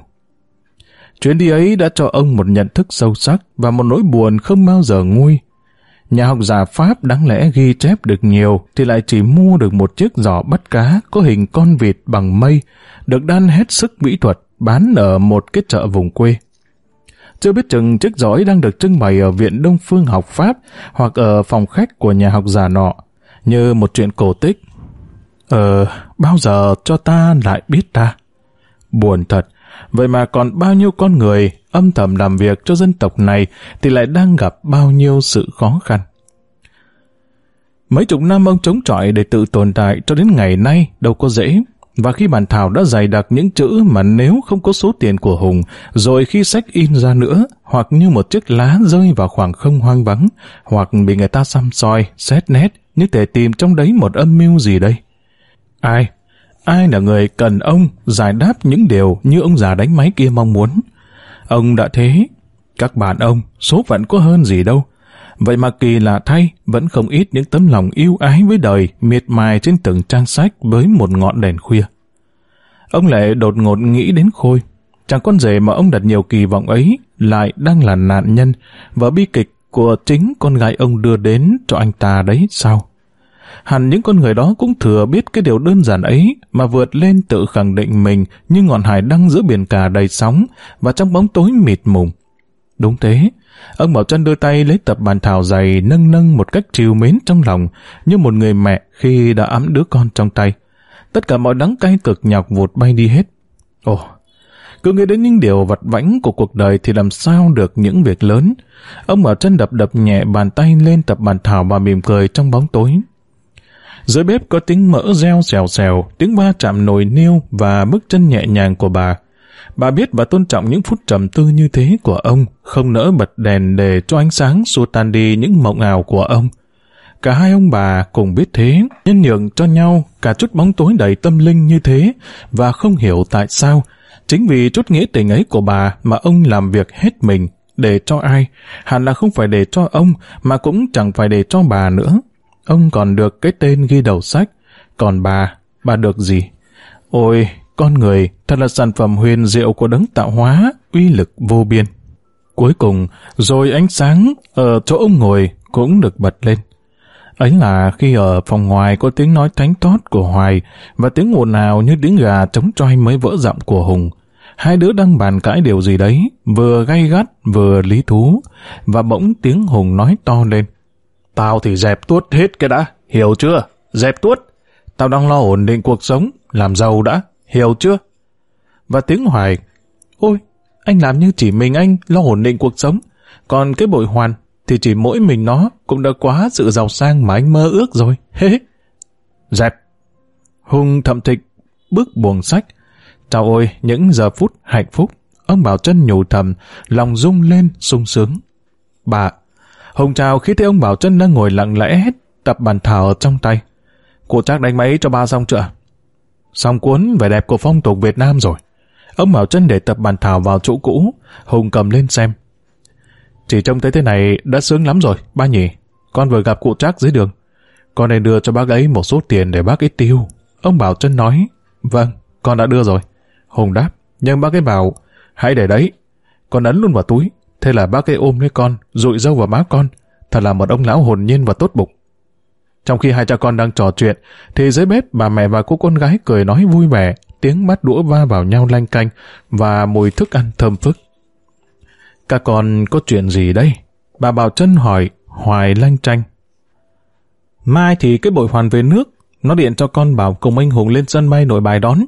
S1: Chuyến đi ấy đã cho ông một nhận thức sâu sắc và một nỗi buồn không bao giờ nguôi. Nhà học giả Pháp đáng lẽ ghi chép được nhiều thì lại chỉ mua được một chiếc giỏ bắt cá có hình con vịt bằng mây, được đan hết sức mỹ thuật bán ở một cái chợ vùng quê. Chưa biết chừng chiếc giỏ đang được trưng bày ở Viện Đông Phương học Pháp hoặc ở phòng khách của nhà học giả nọ, như một chuyện cổ tích. Ờ, bao giờ cho ta lại biết ta? Buồn thật, vậy mà còn bao nhiêu con người âm thầm làm việc cho dân tộc này thì lại đang gặp bao nhiêu sự khó khăn. Mấy chục năm ông chống chọi để tự tồn tại cho đến ngày nay đâu có dễ. Và khi bản thảo đã dày đặc những chữ mà nếu không có số tiền của Hùng, rồi khi sách in ra nữa, hoặc như một chiếc lá rơi vào khoảng không hoang vắng, hoặc bị người ta xăm soi, xét nét, như thể tìm trong đấy một âm mưu gì đây. Ai? Ai là người cần ông giải đáp những điều như ông già đánh máy kia mong muốn? Ông đã thế. Các bạn ông, số phận có hơn gì đâu. Vậy mà kỳ lạ thay, vẫn không ít những tấm lòng yêu ái với đời miệt mài trên từng trang sách với một ngọn đèn khuya. Ông lại đột ngột nghĩ đến Khôi. Chàng con rể mà ông đặt nhiều kỳ vọng ấy lại đang là nạn nhân và bi kịch của chính con gái ông đưa đến cho anh ta đấy sao? Hẳn những con người đó cũng thừa biết cái điều đơn giản ấy mà vượt lên tự khẳng định mình như ngọn hải đăng giữa biển cả đầy sóng và trong bóng tối mịt mùng. Đúng thế, ông Bảo Trân đưa tay lấy tập bàn thảo dày nâng nâng một cách chiều mến trong lòng như một người mẹ khi đã ấm đứa con trong tay. Tất cả mọi đắng cay cực nhọc vụt bay đi hết. Ồ, cứ nghĩ đến những điều vặt vãnh của cuộc đời thì làm sao được những việc lớn. Ông ở chân đập đập nhẹ bàn tay lên tập bàn thảo và mỉm cười trong bóng tối. Dưới bếp có tiếng mỡ reo xèo xèo, tiếng ba chạm nồi niêu và bước chân nhẹ nhàng của bà. Bà biết và tôn trọng những phút trầm tư như thế của ông, không nỡ bật đèn để cho ánh sáng xua tan đi những mộng ảo của ông. Cả hai ông bà cùng biết thế, nhân nhượng cho nhau cả chút bóng tối đầy tâm linh như thế, và không hiểu tại sao. Chính vì chút nghĩa tình ấy của bà mà ông làm việc hết mình, để cho ai, hẳn là không phải để cho ông, mà cũng chẳng phải để cho bà nữa. Ông còn được cái tên ghi đầu sách, còn bà, bà được gì? Ôi, con người thật là sản phẩm huyền diệu của đấng tạo hóa, uy lực vô biên. Cuối cùng, rồi ánh sáng ở chỗ ông ngồi cũng được bật lên. Ấy là khi ở phòng ngoài có tiếng nói thánh thót của Hoài và tiếng ồn ào như tiếng gà trống troi mới vỡ giọng của Hùng. Hai đứa đang bàn cãi điều gì đấy, vừa gay gắt vừa lý thú, và bỗng tiếng Hùng nói to lên. Tao thì dẹp tuốt hết cái đã, hiểu chưa? Dẹp tuốt. Tao đang lo ổn định cuộc sống, làm giàu đã, hiểu chưa? Và tiếng Hoài, ôi, anh làm như chỉ mình anh lo ổn định cuộc sống, còn cái bội hoàn thì chỉ mỗi mình nó cũng đã quá sự giàu sang mà anh mơ ước rồi. Hế! Dẹp. Hùng thậm thịch, bước buồng sách. Chào ôi, những giờ phút hạnh phúc. Ông Bảo chân nhủ thầm, lòng rung lên, sung sướng. Bà, Hùng chào khi thấy ông Bảo chân đang ngồi lặng lẽ, tập bàn thảo ở trong tay. Cô chắc đánh máy cho ba xong chưa? Xong cuốn vẻ đẹp của phong tục Việt Nam rồi. Ông Bảo chân để tập bàn thảo vào chỗ cũ, Hùng cầm lên xem. Chỉ trông thấy thế này đã sướng lắm rồi, ba nhỉ. Con vừa gặp cụ Trác dưới đường. Con nên đưa cho bác ấy một số tiền để bác ấy tiêu. Ông Bảo Trân nói, vâng, con đã đưa rồi. Hùng đáp, nhưng bác ấy bảo, hãy để đấy. Con ấn luôn vào túi. Thế là bác ấy ôm lấy con, rụi dâu vào má con. Thật là một ông lão hồn nhiên và tốt bụng. Trong khi hai cha con đang trò chuyện, thì dưới bếp bà mẹ và cô con gái cười nói vui vẻ, tiếng mắt đũa va vào nhau lanh canh và mùi thức ăn thơm phức. Các con có chuyện gì đây? Bà Bảo Trân hỏi, hoài lanh tranh. Mai thì cái bội hoàn về nước, nó điện cho con bảo cùng anh Hùng lên sân bay nội bài đón.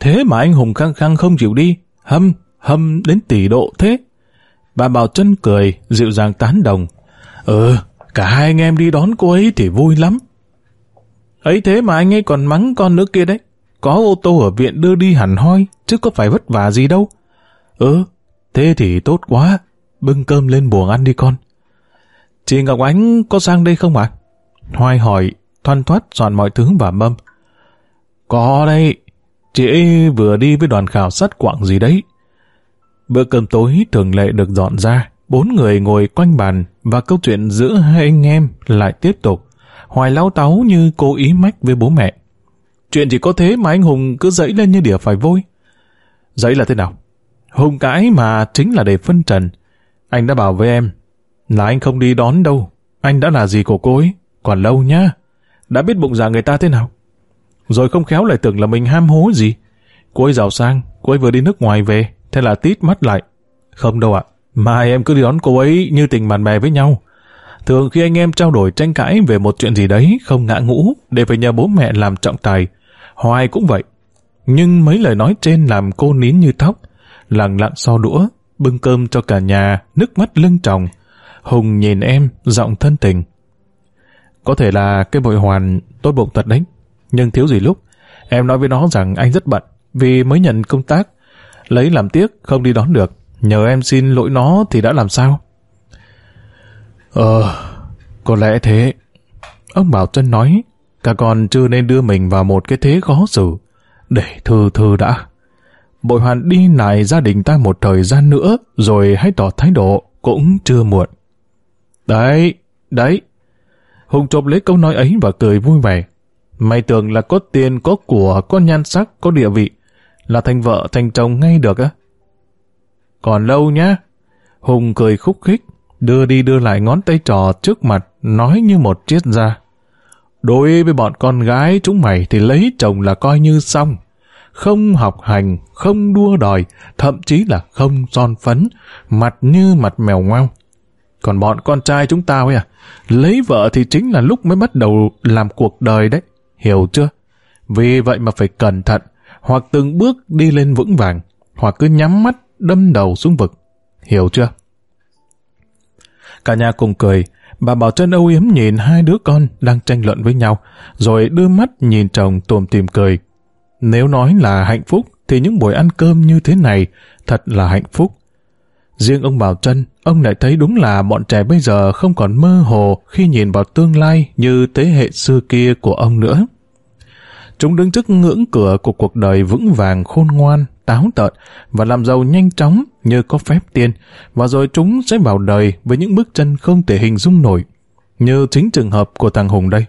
S1: Thế mà anh Hùng khăng khăng không chịu đi, hâm, hâm đến tỷ độ thế. Bà Bảo Trân cười, dịu dàng tán đồng. Ừ, cả hai anh em đi đón cô ấy thì vui lắm. Ấy thế mà anh ấy còn mắng con nữa kia đấy. Có ô tô ở viện đưa đi hẳn hoi, chứ có phải vất vả gì đâu. Ừ, thế thì tốt quá bưng cơm lên buồng ăn đi con. Chị Ngọc Ánh có sang đây không ạ? Hoài hỏi, thoăn thoát dọn mọi thứ và mâm. Có đây, chị ấy vừa đi với đoàn khảo sát quạng gì đấy. Bữa cơm tối thường lệ được dọn ra, bốn người ngồi quanh bàn và câu chuyện giữa hai anh em lại tiếp tục. Hoài lau táu như cố ý mách với bố mẹ. Chuyện chỉ có thế mà anh Hùng cứ dẫy lên như đỉa phải vôi. Dẫy là thế nào? Hùng cãi mà chính là để phân trần. Anh đã bảo với em là anh không đi đón đâu. Anh đã là gì của cô ấy? Còn lâu nhá. Đã biết bụng dạ người ta thế nào? Rồi không khéo lại tưởng là mình ham hố gì. Cô ấy giàu sang, cô ấy vừa đi nước ngoài về, thế là tít mắt lại. Không đâu ạ, mai em cứ đi đón cô ấy như tình bạn bè với nhau. Thường khi anh em trao đổi tranh cãi về một chuyện gì đấy không ngã ngũ để phải nhờ bố mẹ làm trọng tài. Hoài cũng vậy. Nhưng mấy lời nói trên làm cô nín như tóc, lặng lặng so đũa, bưng cơm cho cả nhà, nước mắt lưng tròng. Hùng nhìn em, giọng thân tình. Có thể là cái bội hoàn tốt bụng thật đấy, nhưng thiếu gì lúc. Em nói với nó rằng anh rất bận, vì mới nhận công tác. Lấy làm tiếc, không đi đón được. Nhờ em xin lỗi nó thì đã làm sao? Ờ, có lẽ thế. Ông Bảo Trân nói, cả con chưa nên đưa mình vào một cái thế khó xử. Để thư thư đã bội hoàn đi lại gia đình ta một thời gian nữa, rồi hãy tỏ thái độ, cũng chưa muộn. Đấy, đấy. Hùng chộp lấy câu nói ấy và cười vui vẻ. Mày tưởng là có tiền, có của, có nhan sắc, có địa vị, là thành vợ, thành chồng ngay được á. Còn lâu nhá. Hùng cười khúc khích, đưa đi đưa lại ngón tay trò trước mặt, nói như một triết gia. Đối với bọn con gái chúng mày thì lấy chồng là coi như xong không học hành, không đua đòi, thậm chí là không son phấn, mặt như mặt mèo ngoao. Còn bọn con trai chúng ta ấy à, lấy vợ thì chính là lúc mới bắt đầu làm cuộc đời đấy, hiểu chưa? Vì vậy mà phải cẩn thận, hoặc từng bước đi lên vững vàng, hoặc cứ nhắm mắt đâm đầu xuống vực. Hiểu chưa? Cả nhà cùng cười, bà Bảo Trân âu yếm nhìn hai đứa con đang tranh luận với nhau, rồi đưa mắt nhìn chồng tùm tìm cười. Nếu nói là hạnh phúc, thì những buổi ăn cơm như thế này thật là hạnh phúc. Riêng ông Bảo Trân, ông lại thấy đúng là bọn trẻ bây giờ không còn mơ hồ khi nhìn vào tương lai như thế hệ xưa kia của ông nữa. Chúng đứng trước ngưỡng cửa của cuộc đời vững vàng khôn ngoan, táo tợn và làm giàu nhanh chóng như có phép tiên, và rồi chúng sẽ vào đời với những bước chân không thể hình dung nổi, như chính trường hợp của thằng Hùng đây.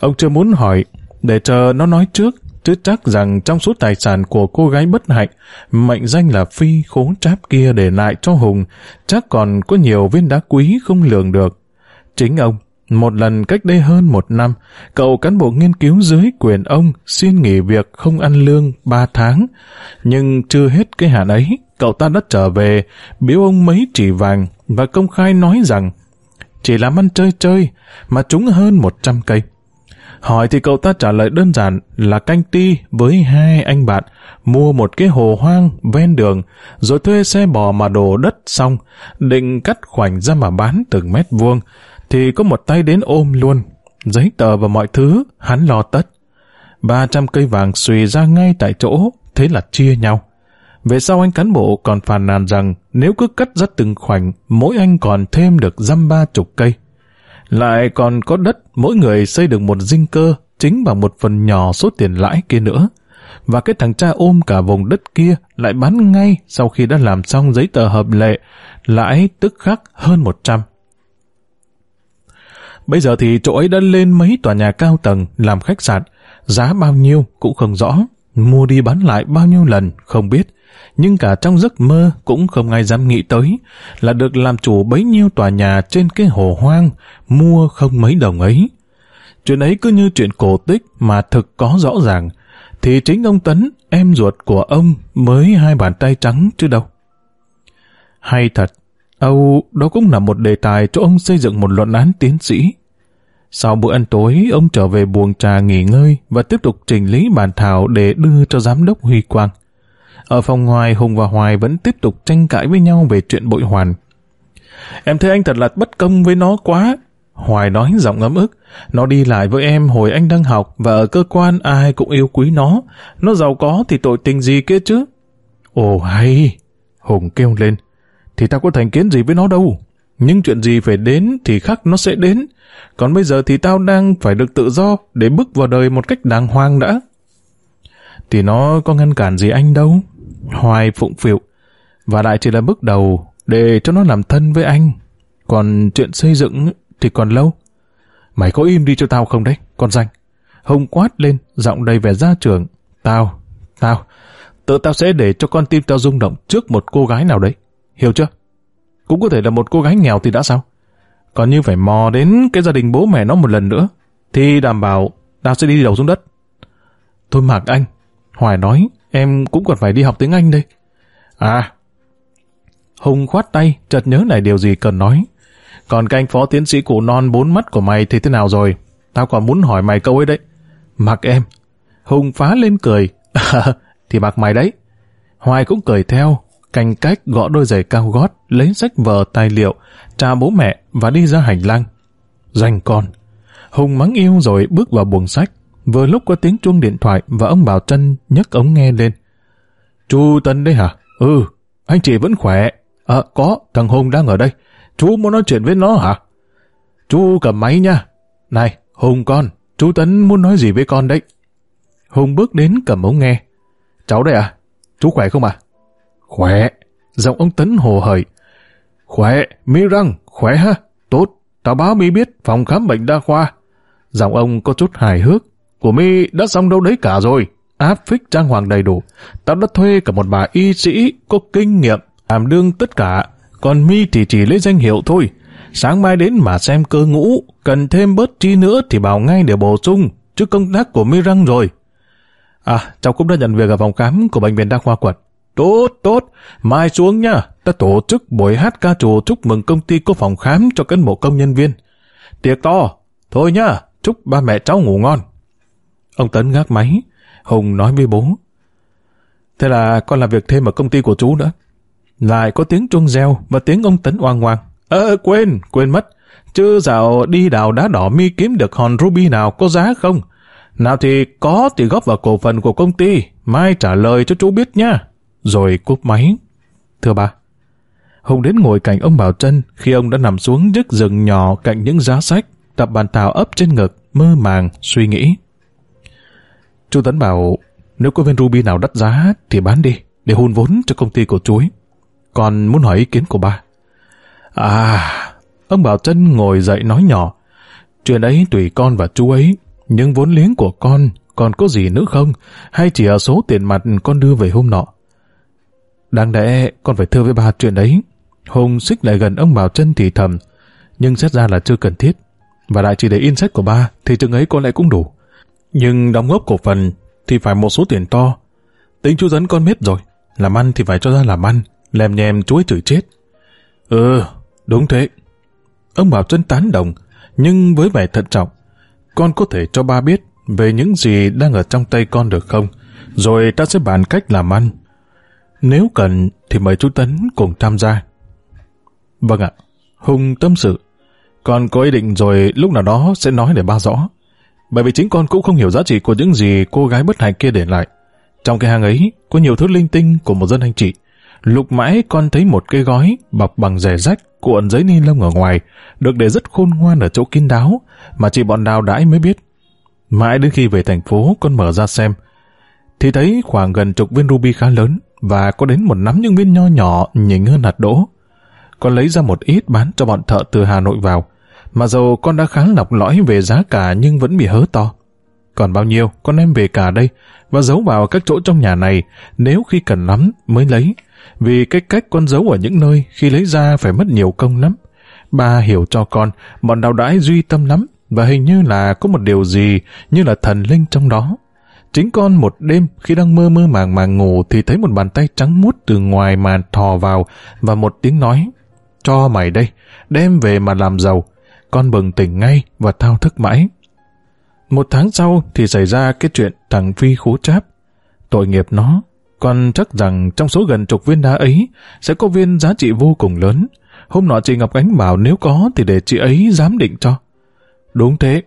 S1: Ông chưa muốn hỏi, để chờ nó nói trước, chứ chắc rằng trong số tài sản của cô gái bất hạnh, mệnh danh là Phi khốn tráp kia để lại cho Hùng, chắc còn có nhiều viên đá quý không lường được. Chính ông, một lần cách đây hơn một năm, cậu cán bộ nghiên cứu dưới quyền ông xin nghỉ việc không ăn lương ba tháng. Nhưng chưa hết cái hạn ấy, cậu ta đã trở về, biếu ông mấy chỉ vàng và công khai nói rằng chỉ làm ăn chơi chơi mà trúng hơn một trăm cây. Hỏi thì cậu ta trả lời đơn giản là canh ti với hai anh bạn, mua một cái hồ hoang ven đường, rồi thuê xe bò mà đổ đất xong, định cắt khoảnh ra mà bán từng mét vuông, thì có một tay đến ôm luôn. Giấy tờ và mọi thứ, hắn lo tất. 300 cây vàng xùy ra ngay tại chỗ, thế là chia nhau. Về sau anh cán bộ còn phàn nàn rằng nếu cứ cắt rất từng khoảnh, mỗi anh còn thêm được dăm ba chục cây. Lại còn có đất, mỗi người xây được một dinh cơ, chính bằng một phần nhỏ số tiền lãi kia nữa. Và cái thằng cha ôm cả vùng đất kia lại bán ngay sau khi đã làm xong giấy tờ hợp lệ, lãi tức khắc hơn 100. Bây giờ thì chỗ ấy đã lên mấy tòa nhà cao tầng làm khách sạn, giá bao nhiêu cũng không rõ, mua đi bán lại bao nhiêu lần không biết, nhưng cả trong giấc mơ cũng không ai dám nghĩ tới là được làm chủ bấy nhiêu tòa nhà trên cái hồ hoang, mua không mấy đồng ấy. Chuyện ấy cứ như chuyện cổ tích mà thực có rõ ràng, thì chính ông Tấn, em ruột của ông, mới hai bàn tay trắng chứ đâu. Hay thật, Âu, đó cũng là một đề tài cho ông xây dựng một luận án tiến sĩ. Sau bữa ăn tối, ông trở về buồng trà nghỉ ngơi và tiếp tục trình lý bản thảo để đưa cho giám đốc Huy Quang. Ở phòng ngoài, Hùng và Hoài vẫn tiếp tục tranh cãi với nhau về chuyện bội hoàn. Em thấy anh thật là bất công với nó quá. Hoài nói giọng ngấm ức. Nó đi lại với em hồi anh đang học và ở cơ quan ai cũng yêu quý nó. Nó giàu có thì tội tình gì kia chứ? Ồ hay! Hùng kêu lên thì tao có thành kiến gì với nó đâu. Nhưng chuyện gì phải đến thì khắc nó sẽ đến. Còn bây giờ thì tao đang phải được tự do để bước vào đời một cách đàng hoàng đã. Thì nó có ngăn cản gì anh đâu. Hoài phụng phịu. Và lại chỉ là bước đầu để cho nó làm thân với anh. Còn chuyện xây dựng thì còn lâu. Mày có im đi cho tao không đấy, con danh. Hồng quát lên, giọng đầy vẻ gia trưởng. Tao, tao, tự tao sẽ để cho con tim tao rung động trước một cô gái nào đấy. Hiểu chưa? Cũng có thể là một cô gái nghèo thì đã sao? Còn như phải mò đến cái gia đình bố mẹ nó một lần nữa, thì đảm bảo tao sẽ đi đầu xuống đất. Thôi mặc anh, Hoài nói, em cũng còn phải đi học tiếng Anh đây. À, Hùng khoát tay, chợt nhớ lại điều gì cần nói. Còn cái anh phó tiến sĩ cụ non bốn mắt của mày thì thế nào rồi? Tao còn muốn hỏi mày câu ấy đấy. Mặc em. Hùng phá lên cười. thì mặc mày đấy. Hoài cũng cười theo, canh cách gõ đôi giày cao gót, lấy sách vở tài liệu, cha bố mẹ và đi ra hành lang. Dành con. Hùng mắng yêu rồi bước vào buồng sách. Vừa lúc có tiếng chuông điện thoại và ông Bảo Trân nhấc ống nghe lên. Chú Tân đấy hả? Ừ, anh chị vẫn khỏe. Ờ, có, thằng Hùng đang ở đây. Chú muốn nói chuyện với nó hả? Chú cầm máy nha. Này, Hùng con, chú Tấn muốn nói gì với con đấy? Hùng bước đến cầm ống nghe. Cháu đây à? Chú khỏe không à? Khỏe. Giọng ông Tấn hồ hởi. Khỏe, mi răng, khỏe ha. Tốt, tao báo mi biết phòng khám bệnh đa khoa. Giọng ông có chút hài hước. Của mi đã xong đâu đấy cả rồi. Áp phích trang hoàng đầy đủ. Tao đã thuê cả một bà y sĩ có kinh nghiệm làm đương tất cả. Còn mi thì chỉ lấy danh hiệu thôi. Sáng mai đến mà xem cơ ngũ, cần thêm bớt chi nữa thì bảo ngay để bổ sung, chứ công tác của mi răng rồi. À, cháu cũng đã nhận việc ở phòng khám của bệnh viện đa khoa quận. Tốt, tốt, mai xuống nha, ta tổ chức buổi hát ca trù chúc mừng công ty có phòng khám cho cán bộ công nhân viên. Tiệc to, thôi nha, chúc ba mẹ cháu ngủ ngon. Ông Tấn gác máy, Hùng nói với bố. Thế là con làm việc thêm ở công ty của chú nữa. Lại có tiếng chuông reo và tiếng ông Tấn oang oang. Ờ, quên, quên mất. Chứ dạo đi đào đá đỏ mi kiếm được hòn ruby nào có giá không? Nào thì có thì góp vào cổ phần của công ty. Mai trả lời cho chú biết nha. Rồi cúp máy. Thưa bà, Hùng đến ngồi cạnh ông Bảo Trân khi ông đã nằm xuống chiếc rừng nhỏ cạnh những giá sách, tập bàn thảo ấp trên ngực, mơ màng, suy nghĩ. Chú Tấn bảo, nếu có viên ruby nào đắt giá thì bán đi, để hùn vốn cho công ty của chuối. Còn muốn hỏi ý kiến của ba. À, ông Bảo Trân ngồi dậy nói nhỏ. Chuyện ấy tùy con và chú ấy, nhưng vốn liếng của con còn có gì nữa không? Hay chỉ ở số tiền mặt con đưa về hôm nọ? Đáng lẽ con phải thưa với ba chuyện đấy. Hùng xích lại gần ông Bảo Trân thì thầm, nhưng xét ra là chưa cần thiết. Và lại chỉ để in sách của ba thì chừng ấy có lẽ cũng đủ. Nhưng đóng góp cổ phần thì phải một số tiền to. Tính chú dẫn con mết rồi, làm ăn thì phải cho ra làm ăn, lèm nhèm chuối chửi chết. Ừ, đúng thế. Ông Bảo Trân tán đồng, nhưng với vẻ thận trọng. Con có thể cho ba biết về những gì đang ở trong tay con được không? Rồi ta sẽ bàn cách làm ăn. Nếu cần thì mời chú Tấn cùng tham gia. Vâng ạ, Hùng tâm sự. Con có ý định rồi lúc nào đó sẽ nói để ba rõ. Bởi vì chính con cũng không hiểu giá trị của những gì cô gái bất hạnh kia để lại. Trong cái hang ấy có nhiều thứ linh tinh của một dân anh chị. Lục mãi con thấy một cái gói bọc bằng rẻ rách cuộn giấy ni lông ở ngoài, được để rất khôn ngoan ở chỗ kín đáo, mà chỉ bọn đào đãi mới biết. Mãi đến khi về thành phố con mở ra xem, thì thấy khoảng gần chục viên ruby khá lớn, và có đến một nắm những viên nho nhỏ nhỉnh hơn hạt đỗ. Con lấy ra một ít bán cho bọn thợ từ Hà Nội vào, mà dầu con đã khá lọc lõi về giá cả nhưng vẫn bị hớ to. Còn bao nhiêu con em về cả đây và giấu vào các chỗ trong nhà này nếu khi cần lắm mới lấy. Vì cái cách con giấu ở những nơi khi lấy ra phải mất nhiều công lắm. Ba hiểu cho con, bọn đào đãi duy tâm lắm và hình như là có một điều gì như là thần linh trong đó. Chính con một đêm khi đang mơ mơ màng màng ngủ thì thấy một bàn tay trắng muốt từ ngoài màn thò vào và một tiếng nói cho mày đây, đem về mà làm giàu. Con bừng tỉnh ngay và thao thức mãi. Một tháng sau thì xảy ra cái chuyện thằng Phi khố cháp. Tội nghiệp nó, con chắc rằng trong số gần chục viên đá ấy sẽ có viên giá trị vô cùng lớn. Hôm nọ chị Ngọc Ánh bảo nếu có thì để chị ấy giám định cho. Đúng thế.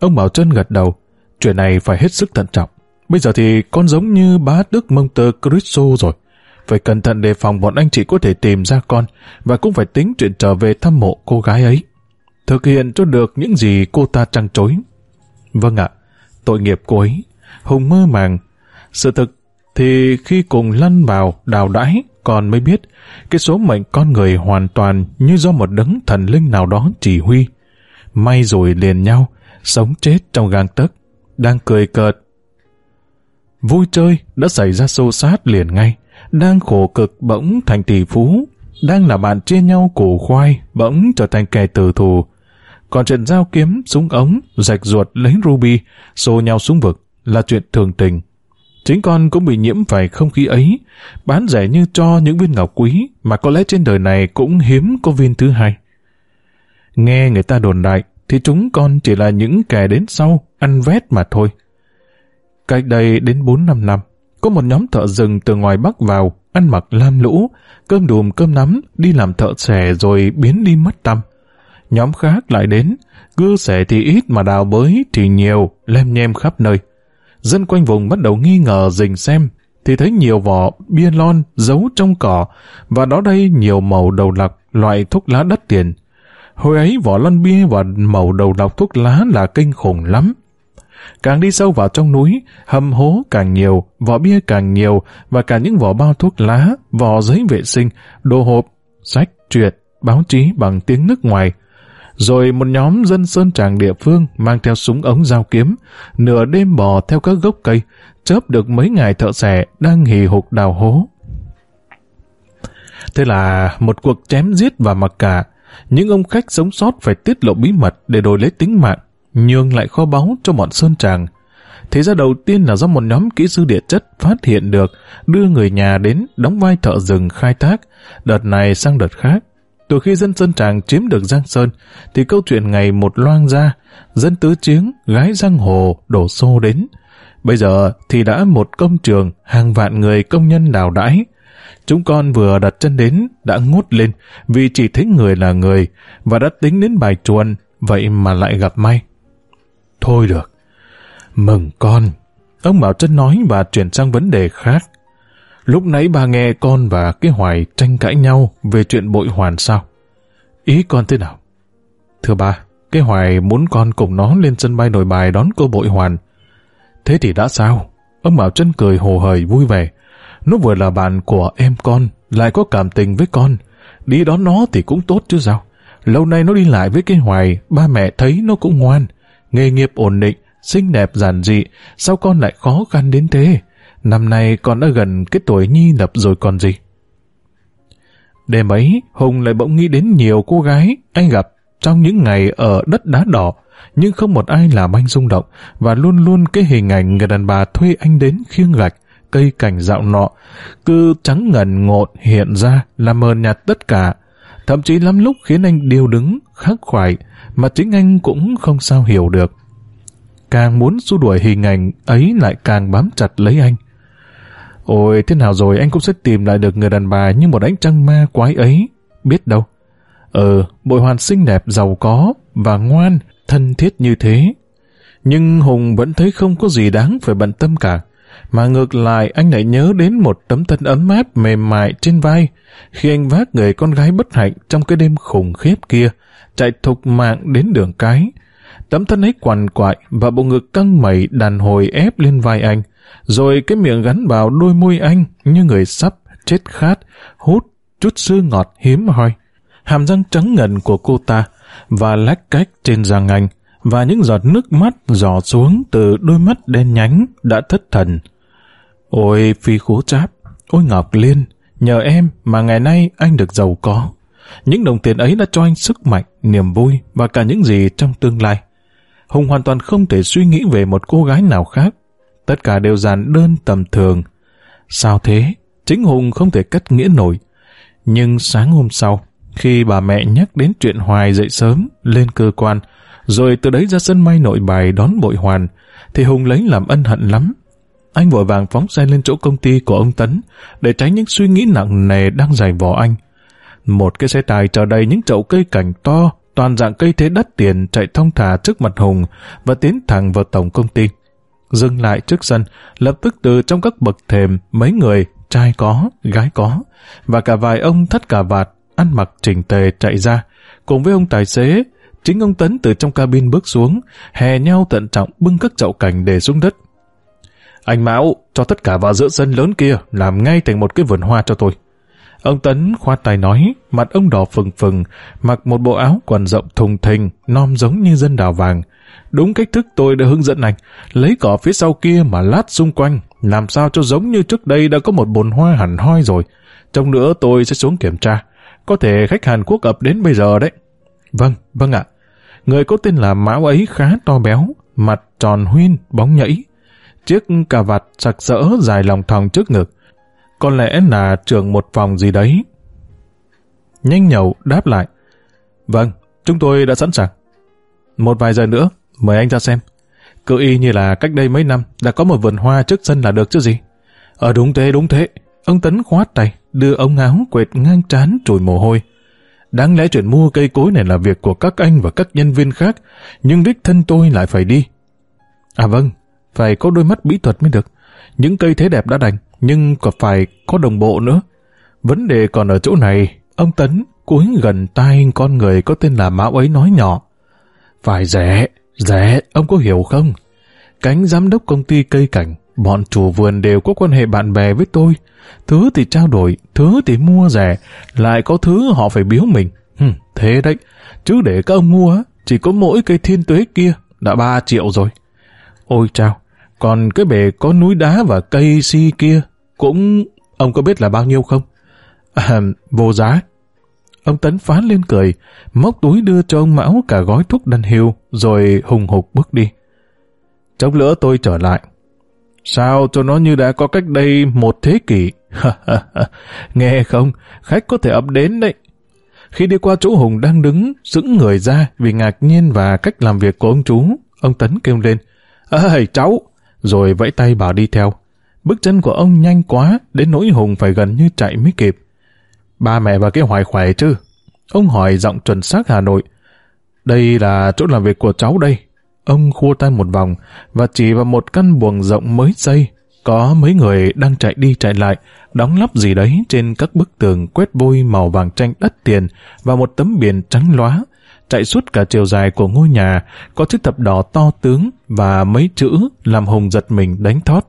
S1: Ông Bảo Trân gật đầu. Chuyện này phải hết sức thận trọng. Bây giờ thì con giống như bá Đức mông tơ Cristo rồi. Phải cẩn thận đề phòng bọn anh chị có thể tìm ra con và cũng phải tính chuyện trở về thăm mộ cô gái ấy. Thực hiện cho được những gì cô ta trăng trối. Vâng ạ, tội nghiệp cô ấy. Hùng mơ màng. Sự thực thì khi cùng lăn vào đào đãi còn mới biết cái số mệnh con người hoàn toàn như do một đấng thần linh nào đó chỉ huy. May rồi liền nhau, sống chết trong gang tấc, đang cười cợt. Vui chơi đã xảy ra xô sát liền ngay đang khổ cực bỗng thành tỷ phú, đang là bạn chia nhau củ khoai, bỗng trở thành kẻ tử thù. Còn chuyện giao kiếm, súng ống, rạch ruột lấy ruby, xô nhau xuống vực là chuyện thường tình. Chính con cũng bị nhiễm phải không khí ấy, bán rẻ như cho những viên ngọc quý mà có lẽ trên đời này cũng hiếm có viên thứ hai. Nghe người ta đồn đại thì chúng con chỉ là những kẻ đến sau, ăn vét mà thôi. Cách đây đến 4-5 năm, có một nhóm thợ rừng từ ngoài Bắc vào, ăn mặc lam lũ, cơm đùm cơm nắm, đi làm thợ xẻ rồi biến đi mất tâm. Nhóm khác lại đến, cưa sẻ thì ít mà đào bới thì nhiều, lem nhem khắp nơi. Dân quanh vùng bắt đầu nghi ngờ rình xem, thì thấy nhiều vỏ bia lon giấu trong cỏ, và đó đây nhiều màu đầu lặc, loại thuốc lá đắt tiền. Hồi ấy vỏ lon bia và màu đầu lọc thuốc lá là kinh khủng lắm. Càng đi sâu vào trong núi, hầm hố càng nhiều, vỏ bia càng nhiều, và cả những vỏ bao thuốc lá, vỏ giấy vệ sinh, đồ hộp, sách, truyện, báo chí bằng tiếng nước ngoài. Rồi một nhóm dân sơn tràng địa phương mang theo súng ống dao kiếm, nửa đêm bò theo các gốc cây, chớp được mấy ngày thợ xẻ đang hì hục đào hố. Thế là một cuộc chém giết và mặc cả, những ông khách sống sót phải tiết lộ bí mật để đổi lấy tính mạng nhường lại kho báu cho bọn Sơn Tràng. Thế ra đầu tiên là do một nhóm kỹ sư địa chất phát hiện được, đưa người nhà đến đóng vai thợ rừng khai thác, đợt này sang đợt khác. Từ khi dân Sơn Tràng chiếm được Giang Sơn, thì câu chuyện ngày một loang ra, dân tứ chiến gái giang hồ đổ xô đến. Bây giờ thì đã một công trường, hàng vạn người công nhân đào đãi. Chúng con vừa đặt chân đến, đã ngút lên vì chỉ thấy người là người và đã tính đến bài chuồn, vậy mà lại gặp may. Thôi được. Mừng con. Ông Bảo Trân nói và chuyển sang vấn đề khác. Lúc nãy bà nghe con và cái Hoài tranh cãi nhau về chuyện bội hoàn sao? Ý con thế nào? Thưa ba, cái Hoài muốn con cùng nó lên sân bay nội bài đón cô bội hoàn. Thế thì đã sao? Ông Bảo chân cười hồ hởi vui vẻ. Nó vừa là bạn của em con, lại có cảm tình với con. Đi đón nó thì cũng tốt chứ sao? Lâu nay nó đi lại với cái Hoài, ba mẹ thấy nó cũng ngoan. Nghề nghiệp ổn định, xinh đẹp giản dị, sao con lại khó khăn đến thế? Năm nay con đã gần cái tuổi nhi lập rồi còn gì. Đêm ấy, Hùng lại bỗng nghĩ đến nhiều cô gái anh gặp trong những ngày ở đất đá đỏ, nhưng không một ai làm anh rung động, và luôn luôn cái hình ảnh người đàn bà thuê anh đến khiêng gạch, cây cảnh dạo nọ, cứ trắng ngần ngộn hiện ra là mờ nhạt tất cả, thậm chí lắm lúc khiến anh điêu đứng, khắc khoải, mà chính anh cũng không sao hiểu được. Càng muốn xua đuổi hình ảnh ấy lại càng bám chặt lấy anh. Ôi, thế nào rồi anh cũng sẽ tìm lại được người đàn bà như một ánh trăng ma quái ấy. Biết đâu. Ừ, bội hoàn xinh đẹp, giàu có và ngoan, thân thiết như thế. Nhưng Hùng vẫn thấy không có gì đáng phải bận tâm cả. Mà ngược lại anh lại nhớ đến một tấm thân ấm áp mềm mại trên vai khi anh vác người con gái bất hạnh trong cái đêm khủng khiếp kia chạy thục mạng đến đường cái. Tấm thân ấy quằn quại và bộ ngực căng mẩy đàn hồi ép lên vai anh rồi cái miệng gắn vào đôi môi anh như người sắp chết khát, hút chút sương ngọt hiếm hoi. Hàm răng trắng ngần của cô ta và lách cách trên răng anh và những giọt nước mắt giò xuống từ đôi mắt đen nhánh đã thất thần. Ôi phi khố cháp, ôi Ngọc Liên, nhờ em mà ngày nay anh được giàu có. Những đồng tiền ấy đã cho anh sức mạnh, niềm vui và cả những gì trong tương lai. Hùng hoàn toàn không thể suy nghĩ về một cô gái nào khác tất cả đều giản đơn tầm thường. Sao thế? Chính Hùng không thể cất nghĩa nổi. Nhưng sáng hôm sau, khi bà mẹ nhắc đến chuyện Hoài dậy sớm, lên cơ quan, rồi từ đấy ra sân may nội bài đón bội hoàn, thì Hùng lấy làm ân hận lắm. Anh vội vàng phóng xe lên chỗ công ty của ông Tấn, để tránh những suy nghĩ nặng nề đang dày vò anh. Một cái xe tài chờ đầy những chậu cây cảnh to, toàn dạng cây thế đắt tiền chạy thông thả trước mặt Hùng và tiến thẳng vào tổng công ty dừng lại trước sân, lập tức từ trong các bậc thềm mấy người, trai có, gái có, và cả vài ông thắt cà vạt, ăn mặc chỉnh tề chạy ra, cùng với ông tài xế, chính ông Tấn từ trong cabin bước xuống, hè nhau tận trọng bưng các chậu cảnh để xuống đất. Anh Mão, cho tất cả vào giữa sân lớn kia, làm ngay thành một cái vườn hoa cho tôi. Ông Tấn khoát tay nói, mặt ông đỏ phừng phừng, mặc một bộ áo quần rộng thùng thình, non giống như dân đào vàng, Đúng cách thức tôi đã hướng dẫn anh, lấy cỏ phía sau kia mà lát xung quanh, làm sao cho giống như trước đây đã có một bồn hoa hẳn hoi rồi. Trong nữa tôi sẽ xuống kiểm tra. Có thể khách Hàn Quốc ập đến bây giờ đấy. Vâng, vâng ạ. Người có tên là Mão ấy khá to béo, mặt tròn huyên, bóng nhảy. Chiếc cà vạt sặc sỡ dài lòng thòng trước ngực. Có lẽ là trưởng một phòng gì đấy. Nhanh nhậu đáp lại. Vâng, chúng tôi đã sẵn sàng. Một vài giờ nữa, Mời anh ra xem. Cứ y như là cách đây mấy năm đã có một vườn hoa trước sân là được chứ gì. Ờ đúng thế, đúng thế. Ông Tấn khoát tay, đưa ống áo quệt ngang trán trùi mồ hôi. Đáng lẽ chuyện mua cây cối này là việc của các anh và các nhân viên khác, nhưng đích thân tôi lại phải đi. À vâng, phải có đôi mắt bí thuật mới được. Những cây thế đẹp đã đành, nhưng còn phải có đồng bộ nữa. Vấn đề còn ở chỗ này, ông Tấn cúi gần tai con người có tên là Mão ấy nói nhỏ. Phải rẻ, rẻ ông có hiểu không? Cánh giám đốc công ty cây cảnh, bọn chủ vườn đều có quan hệ bạn bè với tôi. Thứ thì trao đổi, thứ thì mua rẻ, lại có thứ họ phải biếu mình. Hừ, thế đấy, chứ để các ông mua, chỉ có mỗi cây thiên tuế kia, đã 3 triệu rồi. Ôi chao, còn cái bể có núi đá và cây si kia, cũng... Ông có biết là bao nhiêu không? À, vô giá. Ông Tấn phá lên cười, móc túi đưa cho ông Mão cả gói thuốc đan hiu, rồi hùng hục bước đi. Chốc lỡ tôi trở lại. Sao cho nó như đã có cách đây một thế kỷ? Nghe không, khách có thể ập đến đấy. Khi đi qua chỗ Hùng đang đứng, sững người ra vì ngạc nhiên và cách làm việc của ông chú, ông Tấn kêu lên. Ơi cháu, rồi vẫy tay bảo đi theo. Bước chân của ông nhanh quá, đến nỗi Hùng phải gần như chạy mới kịp. Ba mẹ và cái hoài khỏe chứ? Ông hỏi giọng chuẩn xác Hà Nội. Đây là chỗ làm việc của cháu đây. Ông khua tay một vòng và chỉ vào một căn buồng rộng mới xây. Có mấy người đang chạy đi chạy lại, đóng lắp gì đấy trên các bức tường quét bôi màu vàng tranh đắt tiền và một tấm biển trắng lóa. Chạy suốt cả chiều dài của ngôi nhà, có chiếc tập đỏ to tướng và mấy chữ làm Hùng giật mình đánh thót.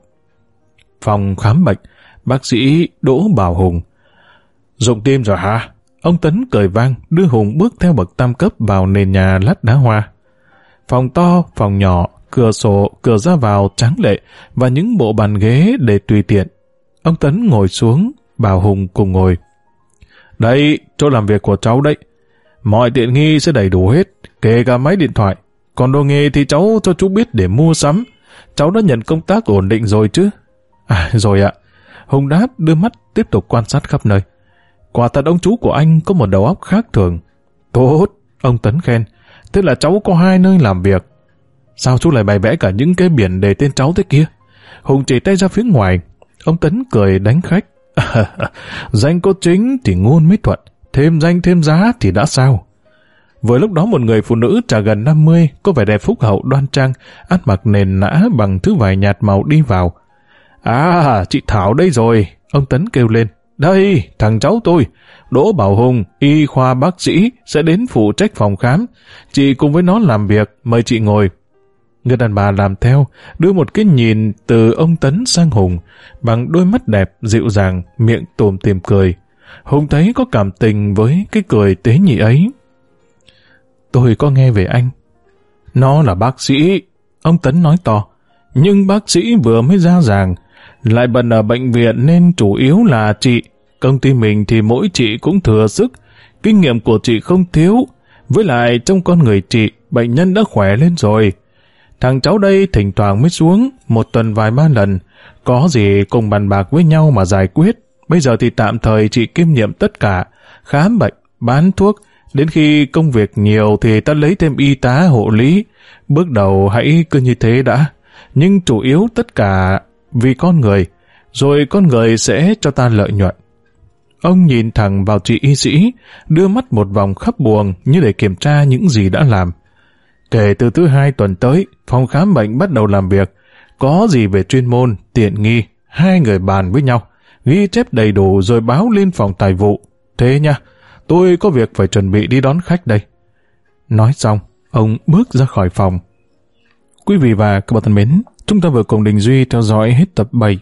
S1: Phòng khám bệnh, bác sĩ Đỗ Bảo Hùng. dùng tim rồi hả? Ông Tấn cười vang, đưa Hùng bước theo bậc tam cấp vào nền nhà lát đá hoa. Phòng to, phòng nhỏ, cửa sổ, cửa ra vào trắng lệ và những bộ bàn ghế để tùy tiện. Ông Tấn ngồi xuống, bảo Hùng cùng ngồi. Đây, chỗ làm việc của cháu đấy. Mọi tiện nghi sẽ đầy đủ hết, kể cả máy điện thoại. Còn đồ nghề thì cháu cho chú biết để mua sắm. Cháu đã nhận công tác ổn định rồi chứ? À, rồi ạ. Hùng đáp đưa mắt tiếp tục quan sát khắp nơi. Quả thật ông chú của anh có một đầu óc khác thường. Tốt, ông Tấn khen. Thế là cháu có hai nơi làm việc. Sao chú lại bày vẽ cả những cái biển đề tên cháu thế kia? Hùng chỉ tay ra phía ngoài. Ông Tấn cười đánh khách. danh có chính thì ngôn mới thuận. Thêm danh thêm giá thì đã sao? Vừa lúc đó một người phụ nữ trà gần 50, có vẻ đẹp phúc hậu đoan trang, ăn mặc nền nã bằng thứ vải nhạt màu đi vào. À, chị Thảo đây rồi, ông Tấn kêu lên. Đây, thằng cháu tôi, Đỗ Bảo Hùng, y khoa bác sĩ, sẽ đến phụ trách phòng khám. Chị cùng với nó làm việc, mời chị ngồi. Người đàn bà làm theo, đưa một cái nhìn từ ông Tấn sang Hùng, bằng đôi mắt đẹp, dịu dàng, miệng tùm tìm cười. Hùng thấy có cảm tình với cái cười tế nhị ấy. Tôi có nghe về anh. Nó là bác sĩ, ông Tấn nói to. Nhưng bác sĩ vừa mới ra ràng, lại bận ở bệnh viện nên chủ yếu là chị. Công ty mình thì mỗi chị cũng thừa sức, kinh nghiệm của chị không thiếu. Với lại trong con người chị, bệnh nhân đã khỏe lên rồi. Thằng cháu đây thỉnh thoảng mới xuống, một tuần vài ba lần. Có gì cùng bàn bạc với nhau mà giải quyết. Bây giờ thì tạm thời chị kiêm nhiệm tất cả, khám bệnh, bán thuốc. Đến khi công việc nhiều thì ta lấy thêm y tá hộ lý. Bước đầu hãy cứ như thế đã. Nhưng chủ yếu tất cả vì con người, rồi con người sẽ cho ta lợi nhuận. Ông nhìn thẳng vào chị y sĩ, đưa mắt một vòng khắp buồng như để kiểm tra những gì đã làm. Kể từ thứ hai tuần tới, phòng khám bệnh bắt đầu làm việc. Có gì về chuyên môn, tiện nghi, hai người bàn với nhau, ghi chép đầy đủ rồi báo lên phòng tài vụ. Thế nha, tôi có việc phải chuẩn bị đi đón khách đây. Nói xong, ông bước ra khỏi phòng. Quý vị và các bạn thân mến, chúng ta vừa cùng Đình Duy theo dõi hết tập 7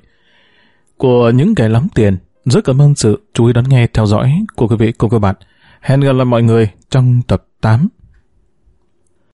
S1: của Những kẻ lắm tiền. Rất cảm ơn sự chú ý đón nghe theo dõi của quý vị cùng các bạn. Hẹn gặp lại mọi người trong tập 8.